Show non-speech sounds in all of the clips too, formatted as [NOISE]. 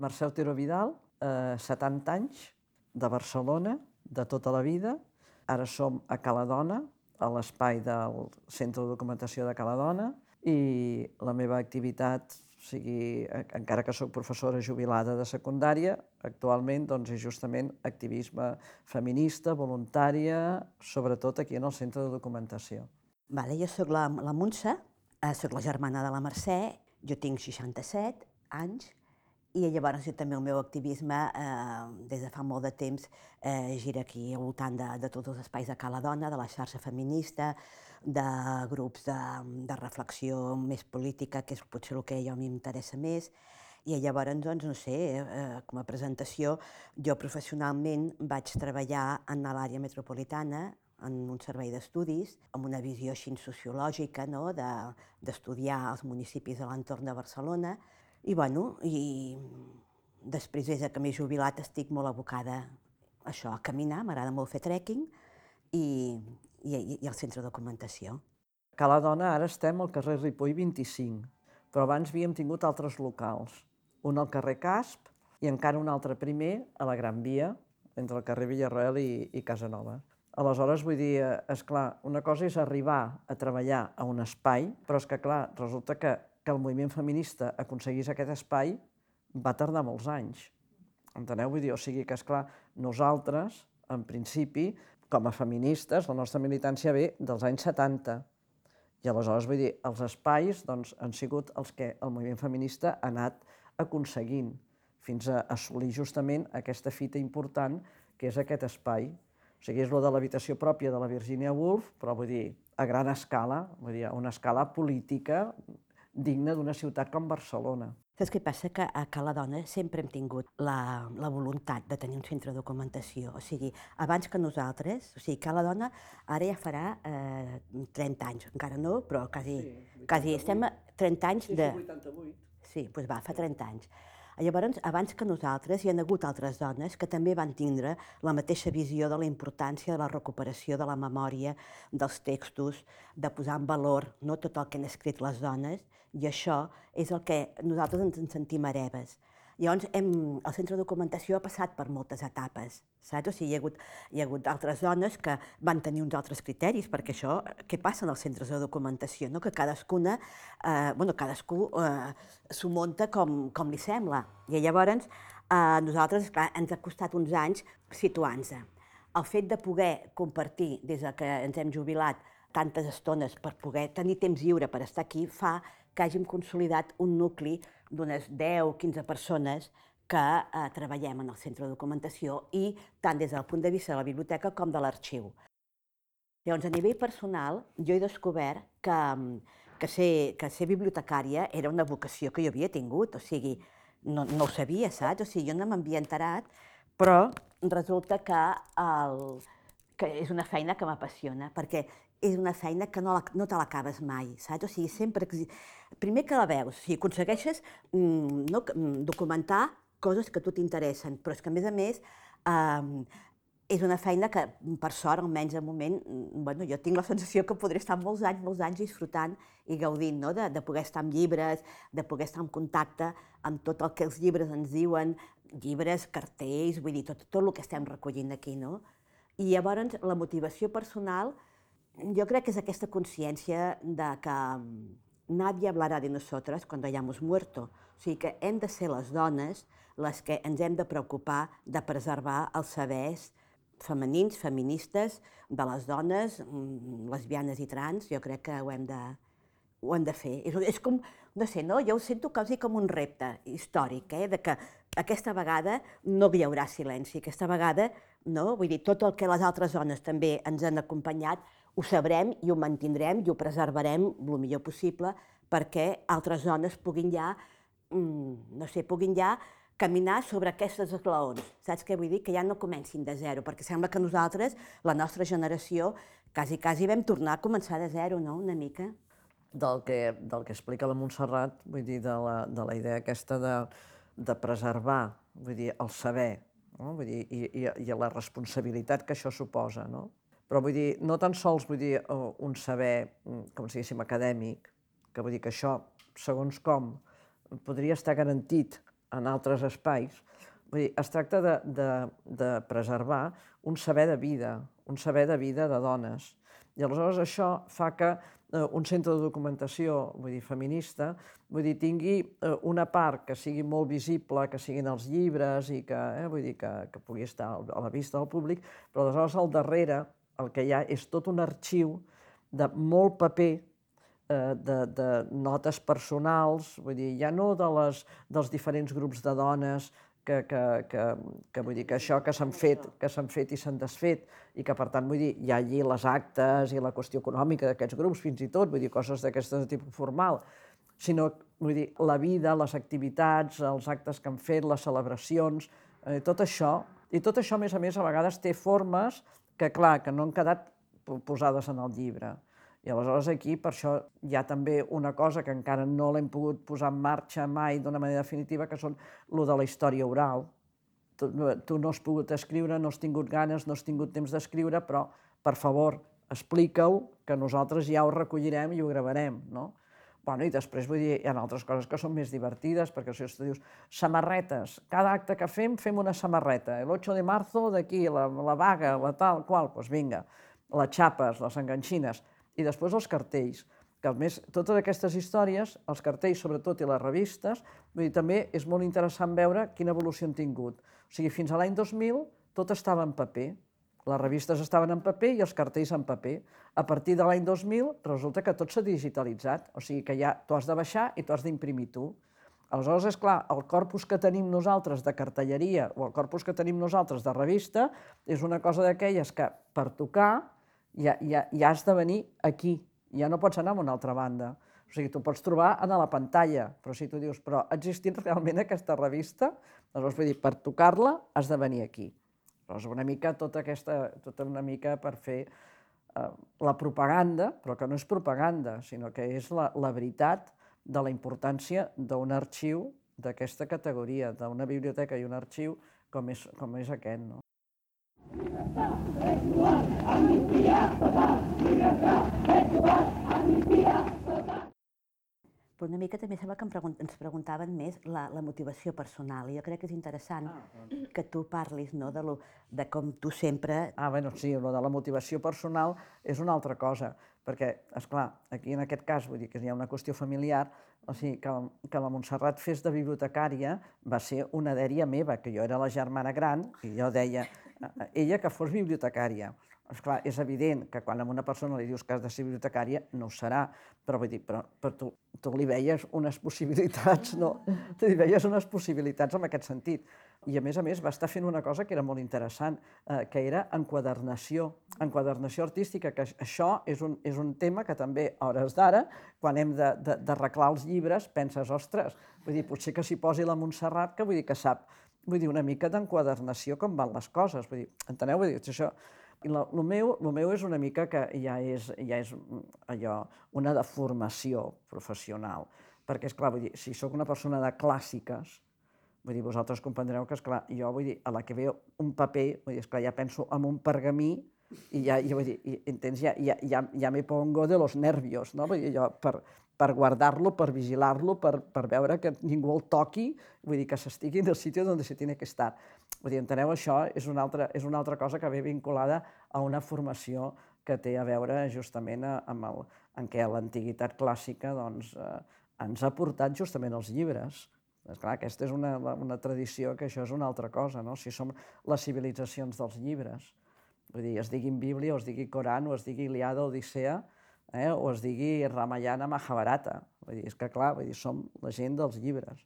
Mercè Otero Vidal, eh, 70 anys, de Barcelona, de tota la vida. Ara som a Caladona, a l'espai del Centre de Documentació de Caladona, i la meva activitat, o sigui, encara que sóc professora jubilada de secundària, actualment doncs, és justament activisme feminista, voluntària, sobretot aquí en el Centre de Documentació. Vale, jo sóc la, la Montse, eh, sóc la germana de la Mercè, jo tinc 67 anys, i llavors també el meu activisme eh, des de fa molt de temps eh, gira aquí al voltant de, de tots els espais de Cala Dona, de la xarxa feminista, de grups de, de reflexió més política, que és potser el que a mi m'interessa més, i llavors, doncs, no sé, eh, com a presentació, jo professionalment vaig treballar en l'àrea metropolitana, en un servei d'estudis, amb una visió així sociològica, no?, d'estudiar de, els municipis de l'entorn de Barcelona, i, bueno, i després, des que m'he jubilat, estic molt abocada a això, a caminar, m'agrada molt fer trekking i, i, i al centre de documentació. Que la dona ara estem al carrer Ripoll 25, però abans havíem tingut altres locals. Un al carrer Casp i encara un altre primer a la Gran Via, entre el carrer Villarroel i, i Casanova. Aleshores, vull dir, és clar, una cosa és arribar a treballar a un espai, però és que, clar, resulta que que el moviment feminista aconseguís aquest espai va tardar molts anys. Enteneu? Vull dir, o sigui que, és clar, nosaltres, en principi, com a feministes, la nostra militància ve dels anys 70. I aleshores, vull dir, els espais doncs, han sigut els que el moviment feminista ha anat aconseguint fins a assolir justament aquesta fita important que és aquest espai. O sigui, és lo de l'habitació pròpia de la Virginia Woolf, però vull dir, a gran escala, vull dir, a una escala política digne d'una ciutat com Barcelona. Saps què passa? Que a Cala Dona sempre hem tingut la, la voluntat de tenir un centre de documentació. O sigui, abans que nosaltres, o sigui, Cala Dona ara ja farà eh, 30 anys, encara no, però quasi, sí, quasi estem a 30 anys de... Sí, 88. Sí, doncs va, fa 30 anys. Llavors, abans que nosaltres, hi ha hagut altres dones que també van tindre la mateixa visió de la importància de la recuperació de la memòria, dels textos, de posar en valor no, tot el que han escrit les dones, i això és el que nosaltres ens en sentim hereves. Llavors, hem, el centre de documentació ha passat per moltes etapes, saps? O sigui, hi ha hagut, hi ha hagut altres dones que van tenir uns altres criteris, perquè això, què passa en els centres de documentació? No? Que cadascuna, eh, bueno, cadascú eh, s'ho munta com, com li sembla. I llavors, eh, nosaltres, clar, ens ha costat uns anys situar-nos. El fet de poder compartir, des que ens hem jubilat, tantes estones per poder tenir temps lliure per estar aquí, fa que hàgim consolidat un nucli d'unes 10 o 15 persones que eh, treballem en el centre de documentació i tant des del punt de vista de la biblioteca com de l'arxiu. Llavors, a nivell personal, jo he descobert que, que, ser, que ser bibliotecària era una vocació que jo havia tingut, o sigui, no, no ho sabia, saps? O sigui, jo no m'havia enterat, però resulta que, el, que és una feina que m'apassiona, perquè és una feina que no, la, no te l'acabes mai, saps? O sigui, sempre... Primer que la veus, o sigui, aconsegueixes mm, no, mm, documentar coses que a tu t'interessen, però és que, a més a més, eh, és una feina que, per sort, almenys de moment, mm, bueno, jo tinc la sensació que podré estar molts anys, molts anys disfrutant i gaudint no? de, de poder estar amb llibres, de poder estar en contacte amb tot el que els llibres ens diuen, llibres, cartells, vull dir, tot, tot el que estem recollint aquí, no? I llavors la motivació personal jo crec que és aquesta consciència de que mm, nadie hablará de nosotras cuando hayamos muerto. O sigui que hem de ser les dones les que ens hem de preocupar de preservar els sabers femenins, feministes, de les dones, mm, lesbianes i trans, jo crec que ho hem de, ho hem de fer. És, és com, no sé, no? jo ho sento quasi com un repte històric, eh? de que aquesta vegada no hi haurà silenci, aquesta vegada, no? vull dir, tot el que les altres dones també ens han acompanyat, ho sabrem i ho mantindrem i ho preservarem el millor possible perquè altres dones puguin ja, mm, no sé, puguin ja caminar sobre aquestes esglaons. Saps què vull dir? Que ja no comencin de zero, perquè sembla que nosaltres, la nostra generació, quasi, quasi vam tornar a començar de zero, no?, una mica. Del que, del que explica la Montserrat, vull dir, de la, de la idea aquesta de, de preservar, vull dir, el saber, no? vull dir, i, i, i la responsabilitat que això suposa, no? Però vull dir, no tan sols vull dir eh, un saber, mm, com si diguéssim, acadèmic, que vull dir que això, segons com, podria estar garantit en altres espais. Vull dir, es tracta de, de, de preservar un saber de vida, un saber de vida de dones. I aleshores això fa que eh, un centre de documentació, vull dir, feminista, vull dir, tingui eh, una part que sigui molt visible, que siguin els llibres i que, eh, vull dir, que, que pugui estar a la vista del públic, però aleshores al darrere el que hi ha és tot un arxiu de molt paper eh, de, de notes personals, vull dir, ja no de les, dels diferents grups de dones, que, que, que, que vull dir que això que s'han fet, que s'han fet i s'han desfet, i que per tant vull dir, hi ha allí les actes i la qüestió econòmica d'aquests grups, fins i tot, vull dir, coses d'aquestes de tipus formal, sinó vull dir, la vida, les activitats, els actes que han fet, les celebracions, eh, tot això, i tot això, a més a més, a vegades té formes que, clar, que no han quedat posades en el llibre. I aleshores aquí, per això, hi ha també una cosa que encara no l'hem pogut posar en marxa mai d'una manera definitiva, que són lo de la història oral. Tu, tu no has pogut escriure, no has tingut ganes, no has tingut temps d'escriure, però, per favor, explica-ho, que nosaltres ja ho recollirem i ho gravarem, no? Bueno, i després, vull dir, hi ha altres coses que són més divertides, perquè si tu dius, samarretes, cada acte que fem, fem una samarreta. El de marzo d'aquí, la, la vaga, la tal, qual, doncs pues vinga, les xapes, les enganxines i després els cartells, que a més, totes aquestes històries, els cartells sobretot i les revistes, vull dir, també és molt interessant veure quina evolució han tingut. O sigui, fins a l'any 2000 tot estava en paper, les revistes estaven en paper i els cartells en paper. A partir de l'any 2000 resulta que tot s'ha digitalitzat, o sigui que ja t'ho has de baixar i t'ho has d'imprimir tu. Aleshores, és clar, el corpus que tenim nosaltres de cartelleria o el corpus que tenim nosaltres de revista és una cosa d'aquelles que per tocar ja, ja, ja has de venir aquí, ja no pots anar a una altra banda. O sigui, tu pots trobar a la pantalla, però si tu dius, però ha existit realment aquesta revista? Aleshores, vull dir, per tocar-la has de venir aquí. Aleshores, una mica tota aquesta, tota una mica per fer eh, la propaganda, però que no és propaganda, sinó que és la, la veritat de la importància d'un arxiu d'aquesta categoria, d'una biblioteca i un arxiu com és, com és aquest. No? Amnistía total. Amnistía total. Però una mica també sembla que pregun ens preguntaven més la, la motivació personal. I jo crec que és interessant ah, doncs. que tu parlis no, de, lo, de com tu sempre... Ah, bueno, sí, lo de la motivació personal és una altra cosa, perquè, és clar, aquí en aquest cas, vull dir que hi ha una qüestió familiar, o sigui, que, que la Montserrat fes de bibliotecària va ser una dèria meva, que jo era la germana gran, i jo deia, ella que fos bibliotecària. Esclar, és evident que quan a una persona li dius que has de ser bibliotecària, no ho serà, però vull dir, però, però tu, tu li veies unes possibilitats, no? Tu li veies unes possibilitats en aquest sentit. I a més a més va estar fent una cosa que era molt interessant, eh, que era enquadernació, enquadernació artística, que això és un, és un tema que també, a hores d'ara, quan hem d'arreglar els llibres, penses, ostres, vull dir, potser que s'hi posi la Montserrat, que vull dir que sap vull dir, una mica d'enquadernació com van les coses, vull dir, enteneu? Vull dir, això, el meu, lo meu és una mica que ja és, ja és allò, una deformació professional, perquè, és clar, vull dir, si sóc una persona de clàssiques, vull dir, vosaltres comprendreu que, és clar, jo, vull dir, a la que veo un paper, vull dir, esclar, ja penso en un pergamí i ja, ja vull dir, i, entens, ja, ja, ja, ja me pongo de los nervios, no? Vull dir, jo, per, per guardar-lo, per vigilar-lo, per, per veure que ningú el toqui, vull dir, que s'estigui en el sitio on se tiene que estar. Vull dir, enteneu, això és una altra, és una altra cosa que ve vinculada a una formació que té a veure justament amb el, en què l'antiguitat clàssica doncs, eh, ens ha portat justament els llibres. Esclar, aquesta és una, una tradició que això és una altra cosa, no? si som les civilitzacions dels llibres. Vull dir, es diguin Bíblia, o es digui Coran, o es digui Iliada, Odissea, eh? o es digui Ramayana Mahabharata. Vull dir, és que clar, vull dir, som la gent dels llibres.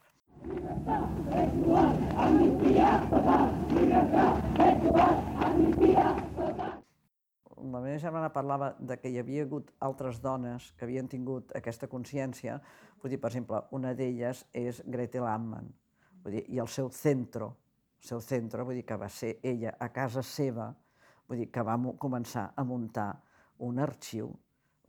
La meva germana parlava de que hi havia hagut altres dones que havien tingut aquesta consciència. Vull dir, per exemple, una d'elles és Gretel Amman. Vull dir, I el seu centro, el seu centre, vull dir que va ser ella a casa seva, vull dir que va començar a muntar un arxiu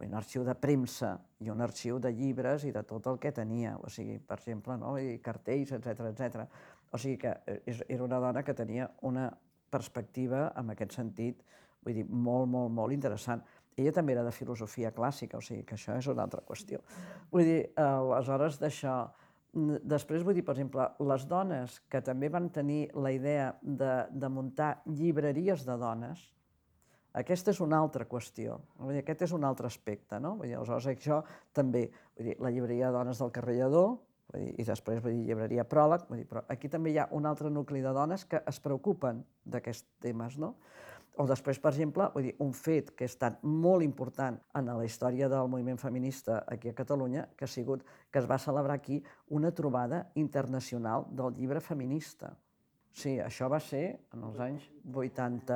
un arxiu de premsa i un arxiu de llibres i de tot el que tenia, o sigui, per exemple, no? I cartells, etc etc. O sigui que eh, era una dona que tenia una perspectiva en aquest sentit, vull dir, molt, molt, molt interessant. Ella també era de filosofia clàssica, o sigui que això és una altra qüestió. Vull dir, aleshores d'això, Després, vull dir, per exemple, les dones que també van tenir la idea de, de muntar llibreries de dones, aquesta és una altra qüestió, vull dir, aquest és un altre aspecte, no? Vull dir, aleshores, això també, vull dir, la llibreria de dones del carrer Lledó, vull dir, i després, vull dir, llibreria Pròleg, vull dir, però aquí també hi ha un altre nucli de dones que es preocupen d'aquests temes, no? O després, per exemple, vull dir, un fet que ha estat molt important en la història del moviment feminista aquí a Catalunya, que ha sigut que es va celebrar aquí una trobada internacional del llibre feminista. Sí, això va ser en els anys 80,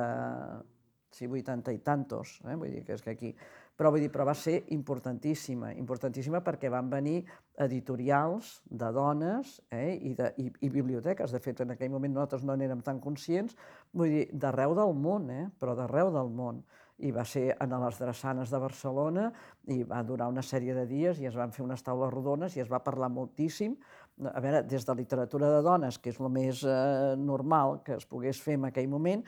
sí, 80 i tantos, eh? vull dir que és que aquí... Però, vull dir, però va ser importantíssima, importantíssima perquè van venir editorials de dones eh? I, de, i, i biblioteques. De fet, en aquell moment nosaltres no n'érem tan conscients, vull dir, d'arreu del món, eh? però d'arreu del món. I va ser en les drassanes de Barcelona i va durar una sèrie de dies i es van fer unes taules rodones i es va parlar moltíssim a veure, des de literatura de dones, que és el més eh, normal que es pogués fer en aquell moment,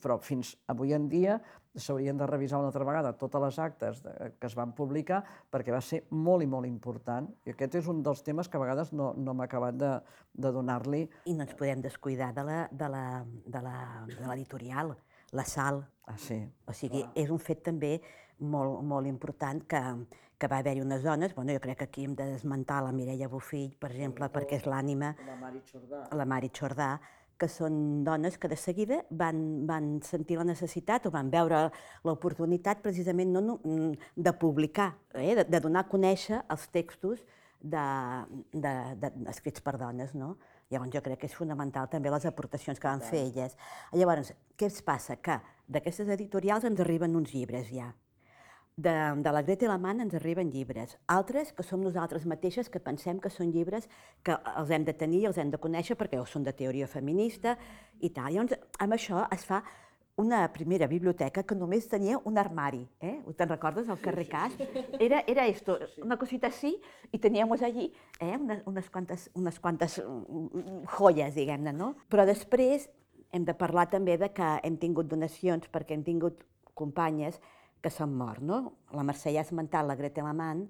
però fins avui en dia s'haurien de revisar una altra vegada totes les actes de, que es van publicar perquè va ser molt i molt important. I aquest és un dels temes que a vegades no, no m'ha acabat de, de donar-li. I no ens podem descuidar de la, de la, de la, de l'editorial, la Sal. Ah, sí. O sigui, és un fet també molt, molt important que, que va haver-hi unes dones, bueno, jo crec que aquí hem de desmentar la Mireia Bofill, per exemple, perquè és l'ànima, La Mari Xordà. la Mari Xordà, que són dones que de seguida van, van sentir la necessitat o van veure l'oportunitat precisament no, no, de publicar, eh, de, de donar a conèixer els textos de, de, de, escrits per dones. No? Llavors jo crec que és fonamental també les aportacions que van fer elles. Llavors, què es passa? Que d'aquestes editorials ens arriben uns llibres ja. De, de la Greta Man ens arriben llibres. Altres que som nosaltres mateixes que pensem que són llibres que els hem de tenir i els hem de conèixer perquè o són de teoria feminista i tal. Llavors, amb això es fa una primera biblioteca que només tenia un armari, eh? Te'n recordes, al carrer Cas? Era, era esto, una cosita así, i teníamos allí eh? unes, unes, quantes, unes quantes mm, joies, diguem-ne, no? Però després hem de parlar també de que hem tingut donacions perquè hem tingut companyes que s'han mort, no? La Mercè ja ha esmentat la Greta Lamant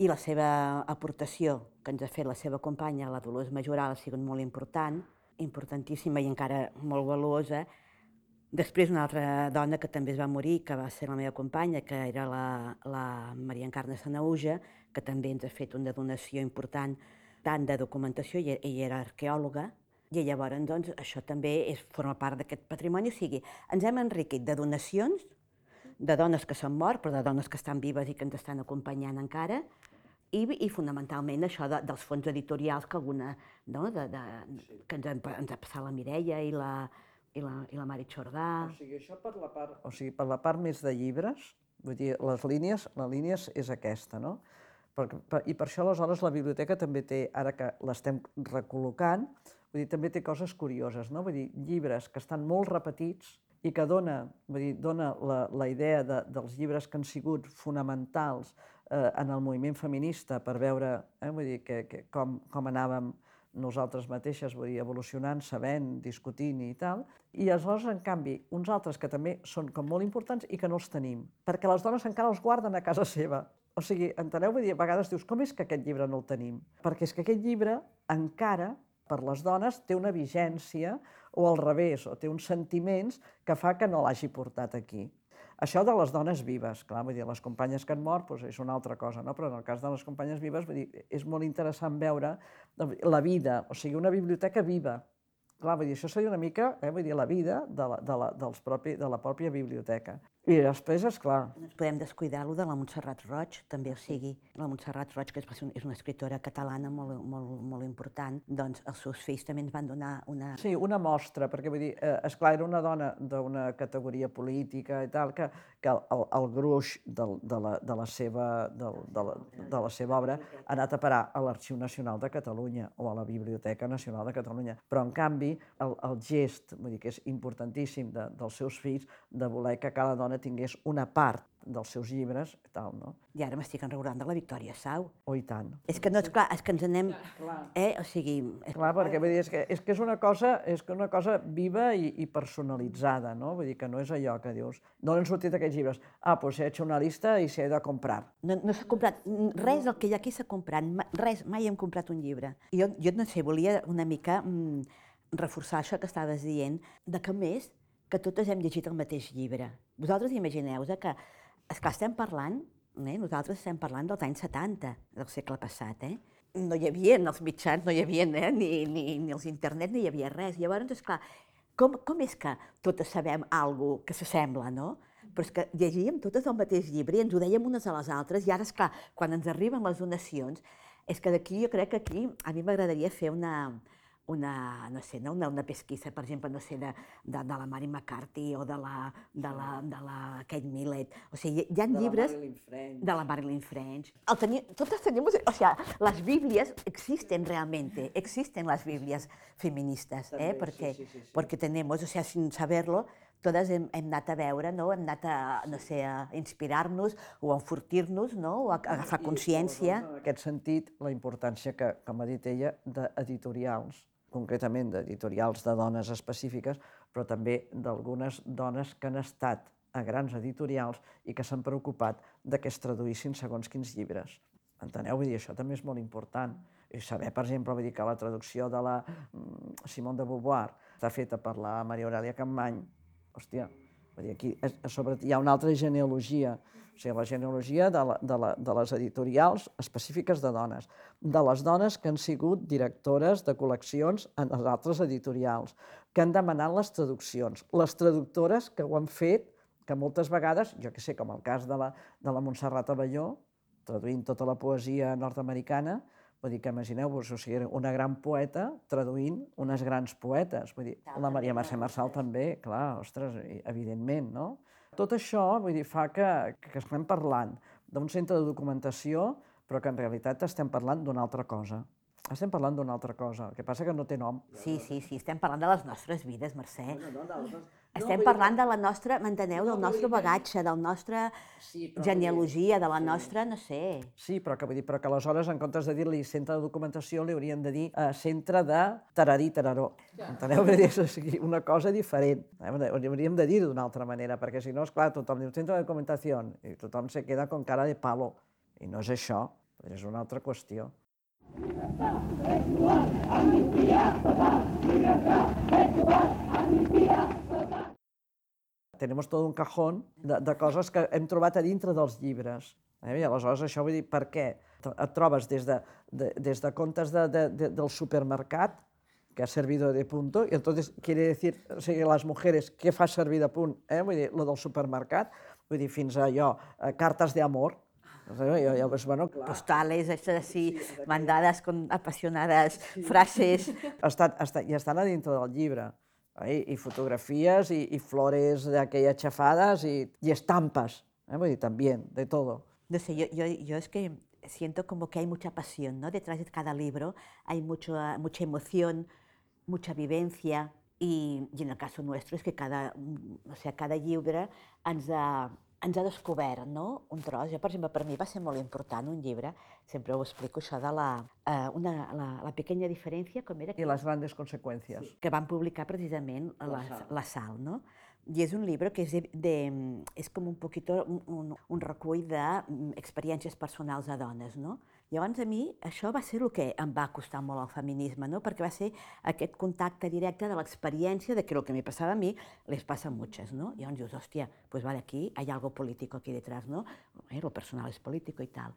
i la seva aportació que ens ha fet la seva companya, la Dolors Majoral, ha sigut molt important, importantíssima i encara molt valuosa. Després una altra dona que també es va morir, que va ser la meva companya, que era la, la Maria Encarna Sanauja, que també ens ha fet una donació important tant de documentació, i ella era arqueòloga, i llavors doncs, això també és, forma part d'aquest patrimoni, o sigui, ens hem enriquit de donacions, de dones que s'han mort, però de dones que estan vives i que ens estan acompanyant encara, i, i fonamentalment això de, dels fons editorials que alguna, no, de, de, que ens, ha- ens ha passat la Mireia i la, i la, i la Mari Xordà. O sigui, això per la part, o sigui, per la part més de llibres, vull dir, les línies, la línia és- és aquesta, no? Per, per, I per això aleshores la biblioteca també té, ara que l'estem recol·locant, vull dir, també té coses curioses, no? Vull dir, llibres que estan molt repetits i que dona, vull dir, dona la, la idea de, dels llibres que han sigut fonamentals eh, en el moviment feminista per veure eh, vull dir, que, que com, com anàvem nosaltres mateixes, vull dir, evolucionant, sabent, discutint i tal, i aleshores, en canvi, uns altres que també són com molt importants i que no els tenim, perquè les dones encara els guarden a casa seva. O sigui, enteneu? Vull dir, a vegades dius, com és que aquest llibre no el tenim? Perquè és que aquest llibre encara, per les dones, té una vigència, o al revés, o té uns sentiments que fa que no l'hagi portat aquí. Això de les dones vives, clar, vull dir, les companyes que han mort doncs és una altra cosa, no? però en el cas de les companyes vives vull dir, és molt interessant veure la vida, o sigui, una biblioteca viva. Clar, vull dir, això seria una mica, eh, vull dir, la vida de la, de la, dels propi, de la pròpia biblioteca. I després, és clar, No ens podem descuidar lo de la Montserrat Roig, també, o sigui, la Montserrat Roig, que és és una- és una escriptora catalana molt, molt, molt important, doncs els seus fills també ens van donar una... Sí, una mostra, perquè vull dir, eh, esclar, era una dona d'una categoria política i tal, que, que el, el, gruix del, de, la, de, la seva, del, de, la, de la seva obra ha anat a parar a l'Arxiu Nacional de Catalunya o a la Biblioteca Nacional de Catalunya. Però, en canvi, el, el gest, vull dir que és importantíssim de, dels seus fills, de voler que cada dona dona tingués una part dels seus llibres i tal, no? I ara m'estic enregurant de la Victòria Sau. O i tant. És que no, és clar, és que ens anem... Eh? O sigui... És... Clar, perquè vull dir, és que, és que és una cosa, és que una cosa viva i, i personalitzada, no? Vull dir que no és allò que dius, d'on han sortit aquests llibres? Ah, doncs he hecho una lista i s'he de comprar. No, no s'ha comprat res del que hi ha aquí s'ha comprat, ma- res, mai hem comprat un llibre. I jo, jo no sé, volia una mica mm, reforçar això que estaves dient, de que més, que totes hem llegit el mateix llibre. Vosaltres imagineu-vos que, esclar, estem parlant, eh? nosaltres estem parlant dels anys 70 del segle passat, eh? No hi havia els mitjans, no hi havia eh? ni, ni, ni els internet, no hi havia res. Llavors, esclar, com, com és que totes sabem alguna que s'assembla, no? Però és que llegíem totes el mateix llibre i ens ho dèiem unes a les altres i ara, és clar, quan ens arriben les donacions, és que d'aquí jo crec que aquí a mi m'agradaria fer una, una, no sé, no? una, una pesquisa, per exemple, no sé, de, de, de la Mary McCarthy o de la, de la, de la Kate Millett. O sigui, hi ha llibres... French. de la Marilyn French. El teni, totes tenemos, o sea, las Biblias existen realmente, existen las Biblias feministas, També, eh? sí, perquè, sí, sí, sí. perquè tenemos, o sea, sin saberlo, totes hem, hem anat a veure, no? hem anat a, no sé, a inspirar-nos o a enfortir-nos, no? o a, a agafar consciència. En aquest sentit, la importància que, com ha dit ella, d'editorials, concretament d'editorials de dones específiques, però també d'algunes dones que han estat a grans editorials i que s'han preocupat de que es traduïssin segons quins llibres. Enteneu? Vull dir, això també és molt important. I saber, per exemple, vull dir que la traducció de la mm, Simone de Beauvoir està feta per la Maria Aurelia Campmany, hòstia, dir, aquí a sobre hi ha una altra genealogia, o sigui, la genealogia de, la, de, la, de les editorials específiques de dones, de les dones que han sigut directores de col·leccions en les altres editorials, que han demanat les traduccions, les traductores que ho han fet, que moltes vegades, jo que sé, com el cas de la, de la Montserrat Abelló, traduint tota la poesia nord-americana, vull dir que imagineu-vos, o sigui, una gran poeta traduint unes grans poetes. Vull dir, la Maria Mercè Marçal també, clar, ostres, evidentment, no? Tot això, vull dir, fa que, que estem parlant d'un centre de documentació, però que en realitat estem parlant d'una altra cosa. Estem parlant d'una altra cosa, el que passa que no té nom. Sí, sí, sí, estem parlant de les nostres vides, Mercè. Estem parlant de la nostra, m'enteneu, del nostre bagatge, del nostre genealogia, de la nostra, no sé, Sí, però que, vull dir, però que aleshores, en comptes de dir-li centre de documentació, li haurien de dir eh, centre de tararí tararó. Enteneu? Vull dir, és una cosa diferent. Eh? Ho hauríem de dir d'una altra manera, perquè si no, és clar, tothom diu centre de documentació i tothom se queda con cara de palo. I no és això, és una altra qüestió. Tenemos tot un cajón de, de coses que hem trobat a dintre dels llibres. Eh? I aleshores això vull dir, per què? Et trobes des de, de, des de comptes de, de, de, del supermercat, que ha servido de punto, y entonces quiere decir, o sigui, les mujeres, què fa servir de punt? Eh? Vull dir, lo del supermercat, vull dir, fins a allò, eh, cartes d'amor, jo, jo, pues, bueno, clar, postales, estas así, mandadas con apasionadas frases. estan, estan, i estan a dintre del llibre. Eh? I fotografies, i, i flores d'aquelles xafades, i, i estampes. Eh? Vull dir, també, de todo. No sé, yo, es que siento como que hay mucha pasión, ¿no? Detrás de cada libro hay mucho, mucha emoción, mucha vivencia y, y en el caso nuestro es que cada, o sea, cada llibre ens ha, ens ha descobert no? un tros. Jo, per exemple, per mi va ser molt important un llibre, sempre ho explico, això de la, eh, una, la, la pequeña diferència, com era? Y las grandes consecuencias. que van publicar precisament la, La Sal. la Sal, ¿no? Y es un libro que es, de, de, és com un poquito un, un, un recull d'experiències personals de dones, no? Llavors a mi això va ser el que em va costar molt al feminisme, no? perquè va ser aquest contacte directe de l'experiència de que el que me passava a mi les passa a muchas, ¿no? Llavors dius, hòstia, pues vale, aquí hay algo político aquí detrás, ¿no? Eh, lo personal és político i tal.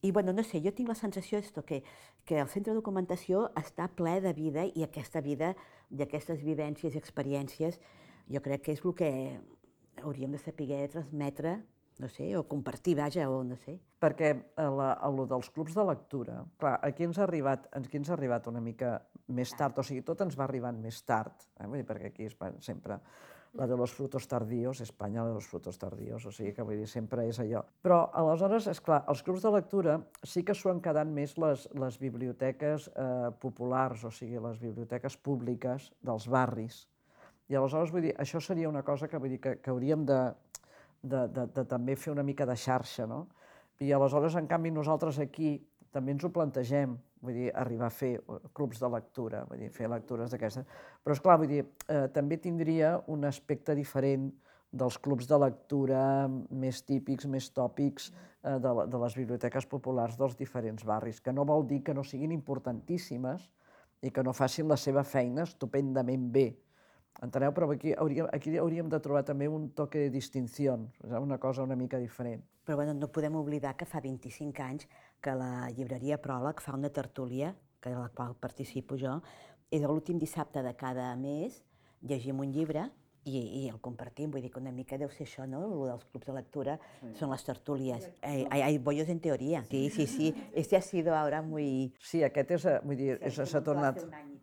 I bueno, no sé, jo tinc la sensació esto, que, que el centre de documentació està ple de vida i aquesta vida i aquestes vivències i experiències jo crec que és el que hauríem de saber transmetre, no sé, o compartir, vaja, o no sé. Perquè a la, a lo dels clubs de lectura, clar, aquí ens ha arribat, aquí ens ha arribat una mica més tard, o sigui, tot ens va arribant més tard, eh? Vull dir, perquè aquí es sempre la de los frutos tardíos, Espanya la de los frutos tardíos, o sigui que vull dir, sempre és allò. Però aleshores, és clar, els clubs de lectura sí que s'ho han quedat més les, les biblioteques eh, populars, o sigui, les biblioteques públiques dels barris. I aleshores, vull dir, això seria una cosa que, vull dir, que, que hauríem de, de, de, de també fer una mica de xarxa, no? I aleshores, en canvi, nosaltres aquí també ens ho plantegem, vull dir, arribar a fer eh, clubs de lectura, vull dir, fer lectures d'aquestes. Però, és clar, vull dir, eh, també tindria un aspecte diferent dels clubs de lectura més típics, més tòpics eh, de, de les biblioteques populars dels diferents barris, que no vol dir que no siguin importantíssimes i que no facin la seva feina estupendament bé. Enteneu? Però aquí hauríem, aquí hauríem de trobar també un toque de distinció, una cosa una mica diferent. Però bueno, no podem oblidar que fa 25 anys que la llibreria Pròleg fa una tertúlia, que de la qual participo jo, i de l'últim dissabte de cada mes llegim un llibre i, i el compartim, vull dir que una mica deu ser això, no? El dels clubs de lectura sí. són les tertúlies. Hay, hay, hay bollos en teoria. Sí, sí, sí. Este ha sido ahora muy... Sí, aquest és, eh, vull dir, s'ha tornat...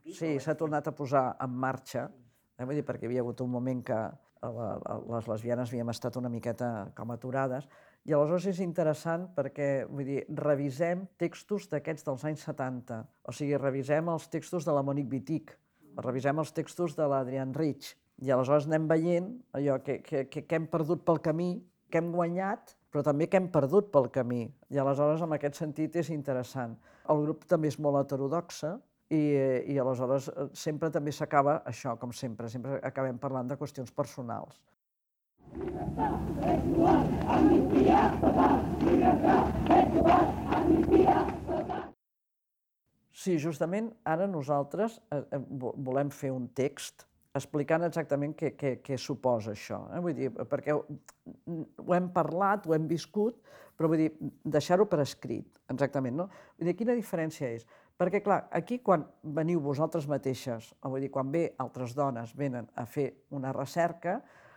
Sí, s'ha tornat a posar en marxa, eh? Vull dir, perquè hi havia hagut un moment que la, les lesbianes havíem estat una miqueta com aturades, i aleshores és interessant perquè, vull dir, revisem textos d'aquests dels anys 70, o sigui, revisem els textos de la Monique Wittig, revisem els textos de l'Adrian Rich, i aleshores anem veient allò que, que, que, que hem perdut pel camí, que hem guanyat, però també que hem perdut pel camí. I aleshores, en aquest sentit, és interessant. El grup també és molt heterodoxa, i, i aleshores eh, sempre també s'acaba això, com sempre, sempre acabem parlant de qüestions personals. Sí, justament ara nosaltres eh, eh volem fer un text explicant exactament què, què, què suposa això. Eh? Vull dir, perquè ho, ho hem parlat, ho hem viscut, però vull dir, deixar-ho per escrit, exactament. No? Vull dir, quina diferència és? Perquè, clar, aquí quan veniu vosaltres mateixes, o vull dir, quan ve altres dones venen a fer una recerca,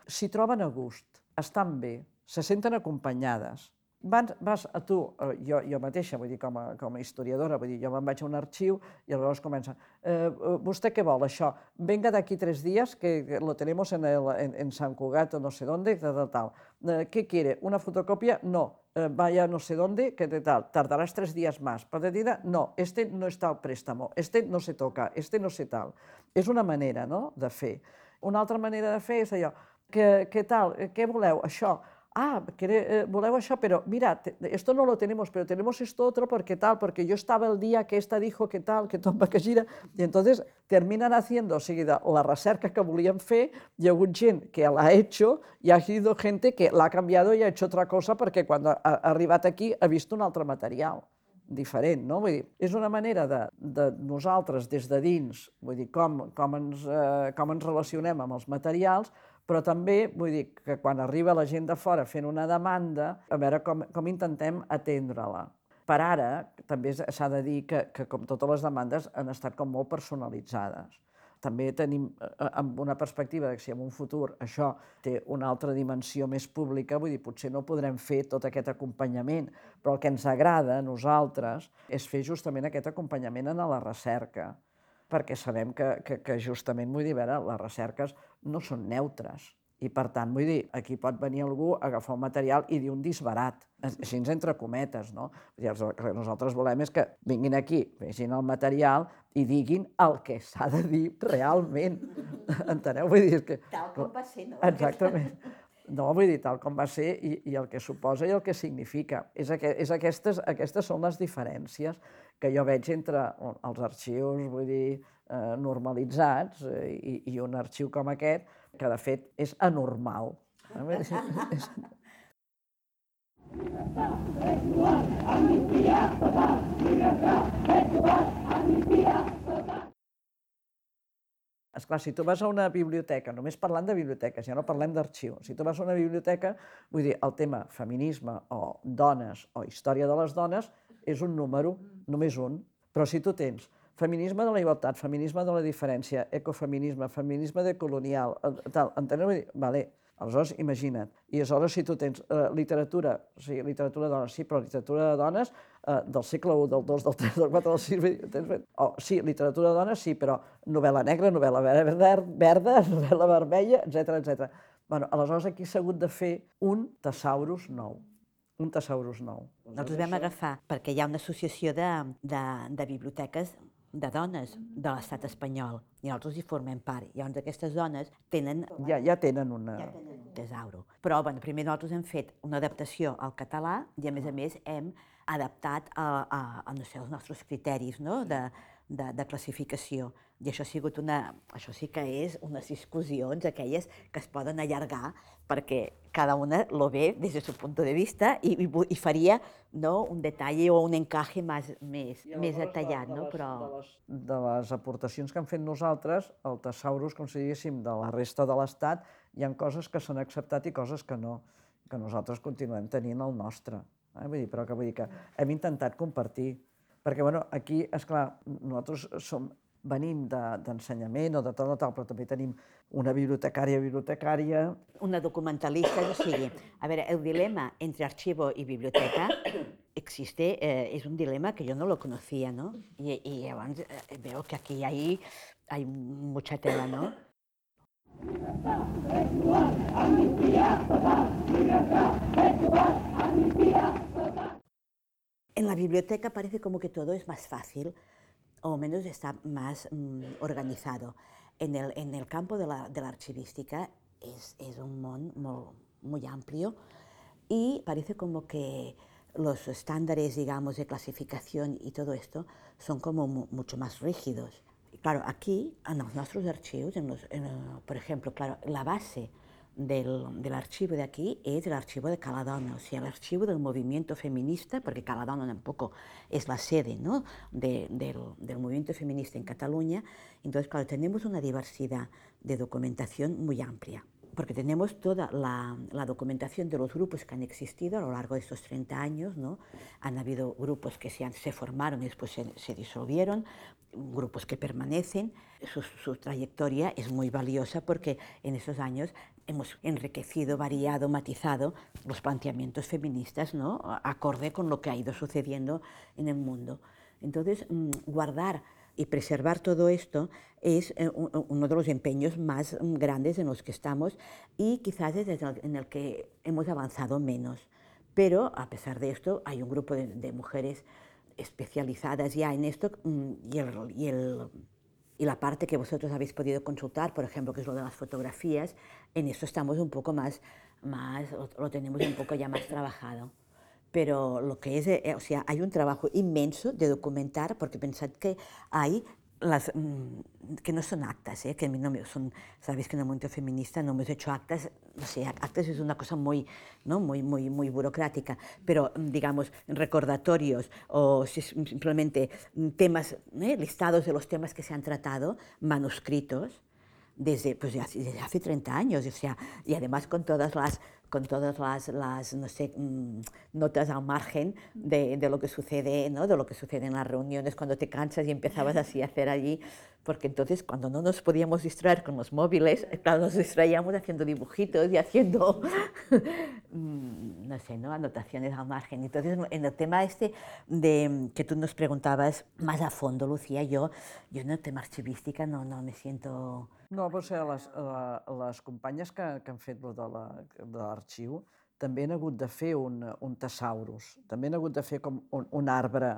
s'hi troben a gust, estan bé, se senten acompanyades. Vas, vas a tu, eh, jo, jo mateixa, vull dir, com a, com a historiadora, vull dir, jo me'n vaig a un arxiu i aleshores comença, eh, eh ¿vostè què vol, això? Venga d'aquí tres días, que lo tenemos en, el, en, en San Cugat o no sé dónde, tal, tal, tal. Eh, ¿Qué quiere? ¿Una fotocopia? No. Eh, vaya no sé dónde, que tal, tardarás tres días más. Patatita, no, este no está al préstamo, este no se toca, este no sé tal. És una manera no?, de fer. Una altra manera de fer és allò, ¿Qué, qué tal? Eh, ¿Qué voleu? Això. Ah, eh, voleu això, pero mira, te, esto no lo tenemos, pero tenemos esto otro porque tal, porque yo estaba el día que esta dijo que tal, que tot que gira, y entonces terminan haciendo, o sigui, la recerca que volien fer, hi ha hagut gent que l'ha hecho i ha sido gente que l'ha canviado i ha hecho otra cosa perquè quan ha, ha arribat aquí ha vist un altre material diferent, no? Vull dir, és una manera de, de nosaltres des de dins, vull dir, com, com, ens, eh, com ens relacionem amb els materials, però també vull dir que quan arriba la gent de fora fent una demanda, a veure com, com intentem atendre-la. Per ara, també s'ha de dir que, que, com totes les demandes, han estat com molt personalitzades. També tenim eh, amb una perspectiva que si en un futur això té una altra dimensió més pública, vull dir, potser no podrem fer tot aquest acompanyament, però el que ens agrada a nosaltres és fer justament aquest acompanyament en la recerca perquè sabem que, que, que justament, vull dir, veure, les recerques no són neutres. I per tant, vull dir, aquí pot venir algú a agafar un material i dir un disbarat, així entre cometes, no? Dir, el que nosaltres volem és que vinguin aquí, vegin el material i diguin el que s'ha de dir realment. [LAUGHS] Enteneu? Vull dir que... Tal com va ser, no? Exactament. No, vull dir, tal com va ser i, i el que suposa i el que significa. És, aqu és aquestes, aquestes són les diferències que jo veig entre els arxius, vull dir, eh, normalitzats eh, i, i un arxiu com aquest, que de fet és anormal. És clar, si tu vas a una biblioteca, només parlant de biblioteques, ja no parlem d'arxiu, si tu vas a una biblioteca, vull dir, el tema feminisme o dones o història de les dones és un número, només un. Però si tu tens feminisme de la igualtat, feminisme de la diferència, ecofeminisme, feminisme de colonial, eh, tal, enteneu? Vale. Aleshores, imagina't. I aleshores, si tu tens eh, literatura, o sigui, literatura de dones, sí, però literatura de dones eh, del segle I, del II, del III, del IV, del VI, tens... Oh, sí, literatura de dones, sí, però novel·la negra, novel·la verda, verda [LAUGHS] novel·la vermella, etc etc. Bueno, aleshores aquí s'ha hagut de fer un tesaurus nou un tesaurus nou. Nosaltres vam agafar, perquè hi ha una associació de, de, de biblioteques de dones de l'estat espanyol i nosaltres hi formem part. Llavors aquestes dones tenen Ja, ja tenen una... ja tenen un tesauro. Però bueno, primer nosaltres hem fet una adaptació al català i a més a més hem adaptat a, a, a no sé, els nostres criteris no? de, de, de classificació. I això ha sigut una, això sí que és unes discussions aquelles que es poden allargar perquè cada una lo ve des del seu punt de vista i, i, i faria no, un detall o un encaje més, més, més detallat, no? però... De les, de les aportacions que han fet nosaltres, el tesaurus, com si diguéssim, de la resta de l'Estat, hi han coses que s'han acceptat i coses que no, que nosaltres continuem tenint el nostre. Eh? Vull dir, però que vull dir que hem intentat compartir. Perquè, bueno, aquí, és clar, nosaltres som, venim de- d'ensenyament o de tal o tal, però també tenim una bibliotecària bibliotecària, una documentalista, o sigui, a veure, el dilema entre archivo i biblioteca existe, eh, és un dilema que jo no lo conocía, ¿no? I, i llavors eh, veo que aquí hay, hay mucha tela, ¿no? En la biblioteca parece como que todo es más fácil, o menos está más mm, organizado. En el, en el campo de la, de la archivística es, es un mon molt, muy amplio y parece como que los estándares, digamos, de clasificación y todo esto son como mu- mucho más rígidos. Claro, aquí, en los nuestros archivos, en los, en, por ejemplo, claro, la base del, archivo de aquí es el archivo de Caladona, o el archivo del movimiento feminista, porque Caladona tampoco es la sede ¿no? de- del, del movimiento feminista en Cataluña. Entonces, claro, tenemos una diversidad de documentación muy amplia, porque tenemos toda la, la documentación de los grupos que han existido a lo largo de estos 30 años. ¿no? Han habido grupos que se, han- se formaron y después se, se disolvieron, grupos que permanecen. Su, su trayectoria es muy valiosa porque en esos años hemos enriquecido, variado, matizado los planteamientos feministas, ¿no? Acorde con lo que ha ido sucediendo en el mundo. Entonces, mm, guardar y preservar todo esto es eh, uno de los empeños más mm, grandes en los que estamos y quizás es en el que hemos avanzado menos. Pero a pesar de esto, hay un grupo de, de mujeres especializadas ya en esto mm, y, el, y, el- y la parte que vosotros habéis podido consultar, por ejemplo, que es lo de las fotografías, en eso estamos un poco más, más lo, tenemos un poco ya más trabajado. Pero lo que es, eh, o sea, hay un trabajo inmenso de documentar, porque pensad que hay las, mm, que no son actas, ¿eh? que no son, sabéis que en el movimiento feminista no hemos hecho actas, no sé, actas es una cosa muy, ¿no? muy, muy, muy burocrática, pero mm, digamos, recordatorios o si- simplemente mm, temas, ¿eh? listados de los temas que se han tratado, manuscritos, desde, pues, desde hace 30 años, o sea, y además con todas las, con todas las, las no sé, mm, notas al margen de, de lo que sucede, ¿no? de lo que sucede en las reuniones cuando te cansas y empezabas así a hacer allí, porque entonces cuando no nos podíamos distraer con los móviles, eh, claro, nos distraíamos haciendo dibujitos y haciendo, [LAUGHS] mm, no sé, ¿no? anotaciones al margen. Entonces, en el tema este de que tú nos preguntabas más a fondo, Lucía, yo, yo en el tema archivística no, no me siento... No, o sigui, les, la, les companyes que, que han fet lo de la- de l'arxiu també han hagut de fer un, un tesaurus, també han hagut de fer com un, un arbre,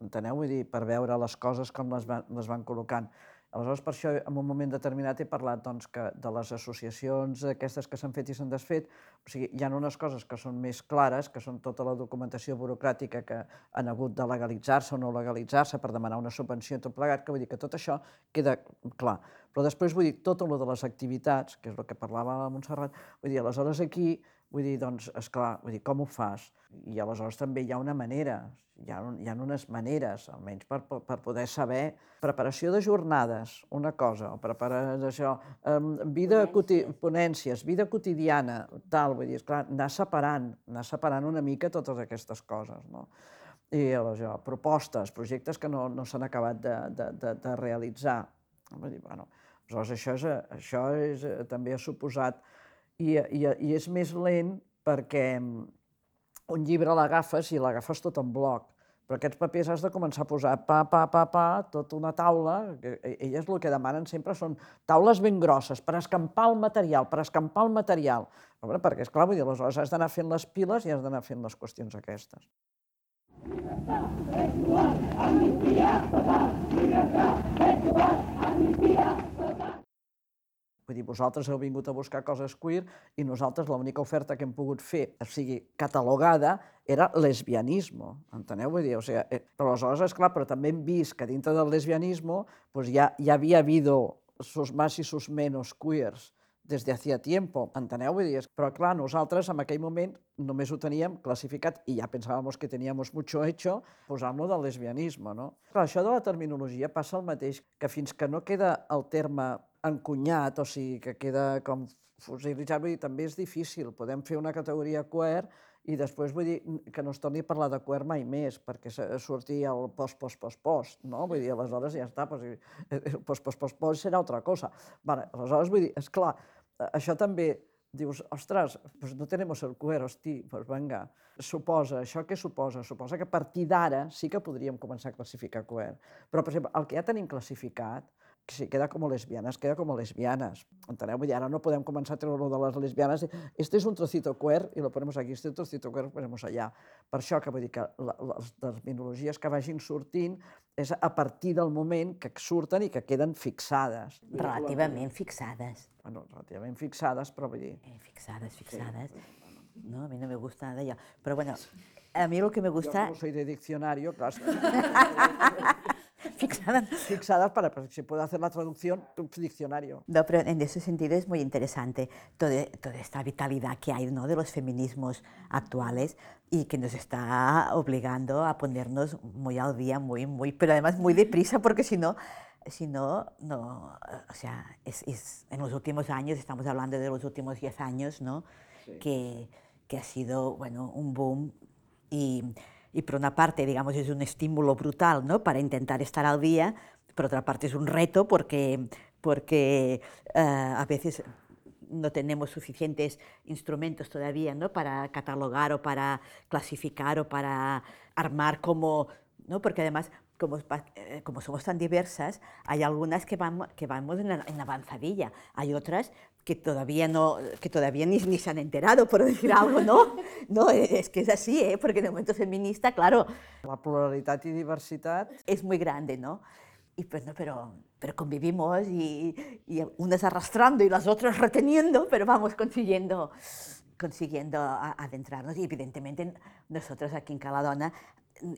enteneu? Vull dir, per veure les coses com les van, les van col·locant. Aleshores, per això, en un moment determinat he parlat doncs, que de les associacions aquestes que s'han fet i s'han desfet, o sigui, hi ha unes coses que són més clares, que són tota la documentació burocràtica que han hagut de legalitzar-se o no legalitzar-se per demanar una subvenció i tot plegat, que vull dir que tot això queda clar. Però després vull dir, tot el de les activitats, que és el que parlava la Montserrat, vull dir, aleshores aquí, vull dir, doncs, esclar, vull dir, com ho fas? I aleshores també hi ha una manera, hi ha, un, hi ha unes maneres, almenys per, per poder saber, preparació de jornades, una cosa, o preparar això, um, vida, quoti, ponències, vida quotidiana, tal, vull dir, esclar, anar separant, anar separant una mica totes aquestes coses, no? I aleshores, propostes, projectes que no, no s'han acabat de, de, de, de realitzar. Vull dir, bueno, aleshores això, és, això és, eh, també ha suposat, i, i, i és més lent perquè mm, un llibre l'agafes i l'agafes tot en bloc, però aquests papers has de començar a posar pa, pa, pa, pa, tota una taula, e- elles el que demanen sempre són taules ben grosses per escampar el material, per escampar el material. Veure, perquè, esclar, vull dir, aleshores has d'anar fent les piles i has d'anar fent les qüestions aquestes. Vull dir, vosaltres heu vingut a buscar coses queer i nosaltres l'única oferta que hem pogut fer, o sigui, catalogada, era lesbianisme, enteneu? Vull dir, o sigui, eh, però aleshores, esclar, però també hem vist que dintre del lesbianisme pues ja, ja havia habido sus más y sus menos queers des de hacía tiempo, enteneu? Vull dir, però clar, nosaltres en aquell moment només ho teníem classificat i ja pensàvem que teníamos mucho hecho posant-lo del lesbianisme, no? Clar, això de la terminologia passa el mateix, que fins que no queda el terme encunyat, o sigui, que queda com fosilitzat, vull dir, també és difícil. Podem fer una categoria queer i després vull dir que no es torni a parlar de queer mai més, perquè surti el post, post, post, post, no? Vull dir, aleshores ja està, pues, [LAUGHS] el post, post, post, post serà altra cosa. Vale, aleshores, vull dir, és clar, això també dius, ostres, pues no tenemos el queer, hosti, pues venga. Suposa, això què suposa? Suposa que a partir d'ara sí que podríem començar a classificar queer. Però, per exemple, el que ja tenim classificat, sí, queda com lesbianes, queda com lesbianes. Enteneu? Vull dir, ara no podem començar a treure de les lesbianes. Este és un trocito queer i lo ponemos aquí, este trocito queer lo ponemos allà. Per això que vull dir que les terminologies que vagin sortint és a partir del moment que surten i que queden fixades. Relativament fixades. Bueno, relativament fixades, però vull dir... Eh, fixades, fixades. Sí. No, a mi no me gusta nada ya. Pero bueno, a mí lo que me gusta... Yo como soy de diccionario, claro. [LAUGHS] [LAUGHS] fixadas. Fixadas para, que se pueda hacer la traducción, diccionario. No, pero en ese sentido es muy interesante toda, toda esta vitalidad que hay ¿no? de los feminismos actuales y que nos está obligando a ponernos muy al día, muy, muy, pero además muy deprisa, porque si no, si no, no, o sea, es, es, en los últimos años, estamos hablando de los últimos 10 años, ¿no? Sí. Que, que ha sido, bueno, un boom y y por una parte, digamos, es un estímulo brutal ¿no? para intentar estar al día, por otra parte es un reto porque, porque uh, a veces no tenemos suficientes instrumentos todavía ¿no? para catalogar o para clasificar o para armar como, ¿no? porque además como, eh, como somos tan diversas, hay algunas que vamos, que vamos en, la, en la avanzadilla, hay otras que todavía no, que todavía ni, ni, se han enterado, por decir algo, ¿no? [LAUGHS] No, es que es así, ¿eh? Porque en el momento feminista, claro... La pluralidad y diversidad... Es muy grande, ¿no? Y pues no, pero, pero convivimos y, y unas arrastrando y las otras reteniendo, pero vamos consiguiendo, consiguiendo adentrarnos. Y evidentemente nosotros aquí en Caladona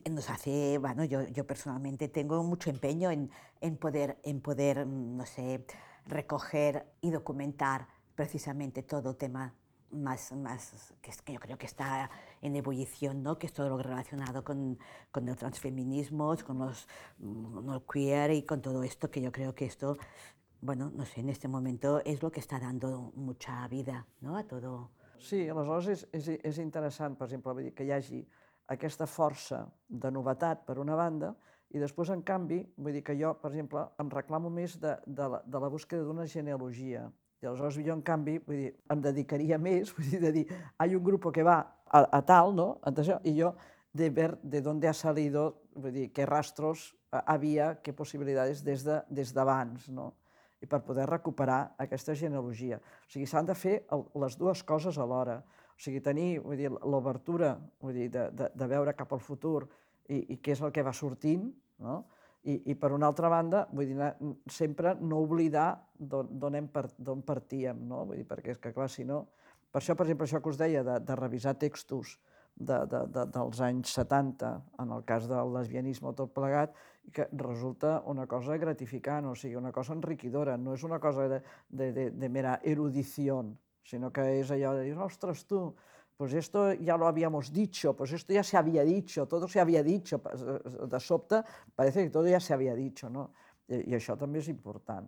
nos hace, bueno, yo, yo personalmente tengo mucho empeño en, en, poder, en poder, no sé, recoger y documentar precisamente todo el tema más, más que, es, que yo creo que está en ebullición, ¿no? que es todo lo relacionado con, con el transfeminismo, con los no queer y con todo esto, que yo creo que esto, bueno, no sé, en este momento es lo que está dando mucha vida ¿no? a todo. Sí, aleshores és, és, és interessant, per exemple, que hi hagi aquesta força de novetat per una banda i després, en canvi, vull dir que jo, per exemple, em reclamo més de, de, la, de la búsqueda d'una genealogia. I aleshores jo, en canvi, vull dir, em dedicaria més, [LAUGHS] vull dir, de dir, hay un grupo que va a, a tal, ¿no? Entonces, y yo de ver de dónde ha salido, vull dir, qué rastros havia, qué possibilitats des d'abans, de, no? I per poder recuperar aquesta genealogia. O sigui, s'han de fer el, les dues coses alhora. O sigui, tenir l'obertura de, de, de veure cap al futur i, i què és el que va sortint, no? I, I per una altra banda, vull dir, sempre no oblidar d'on per, partíem, no? Vull dir, perquè és que, clar, si no... Per això, per exemple, això que us deia, de, de revisar textos de, de, de, dels anys 70, en el cas del lesbianisme tot plegat, que resulta una cosa gratificant, o sigui, una cosa enriquidora, no és una cosa de, de, de, de mera erudició, sinó que és allò de dir, ostres, tu, pues esto ya lo habíamos dicho, pues esto ya se había dicho, todo se había dicho, de sobte parece que todo ya se había dicho, no? I, i això també és important.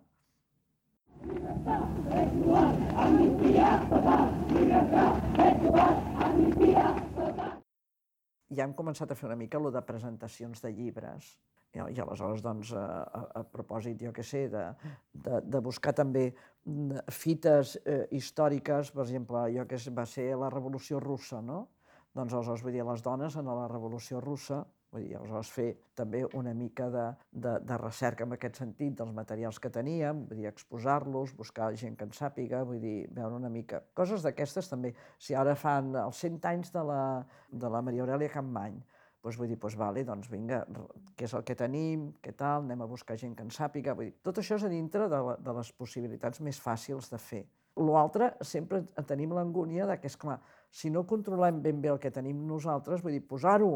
Ja hem començat a fer una mica lo de presentacions de llibres, i, i aleshores, doncs, a, a, a propòsit, jo què sé, de, de, de buscar també mm, fites eh, històriques, per exemple, allò que va ser la Revolució Russa, no? Doncs aleshores, vull dir, les dones en la Revolució Russa, vull dir, aleshores fer també una mica de, de, de recerca en aquest sentit dels materials que teníem, vull dir, exposar-los, buscar gent que en sàpiga, vull dir, veure una mica. Coses d'aquestes també. Si ara fan els 100 anys de la, de la Maria Aurelia Campmany, doncs vull dir, doncs vale, doncs vinga, què és el que tenim, què tal, anem a buscar gent que en sàpiga, vull dir, tot això és a dintre de, la, de les possibilitats més fàcils de fer. L'altre, sempre tenim l'angúnia de que, és clar, si no controlem ben bé el que tenim nosaltres, vull dir, posar-ho,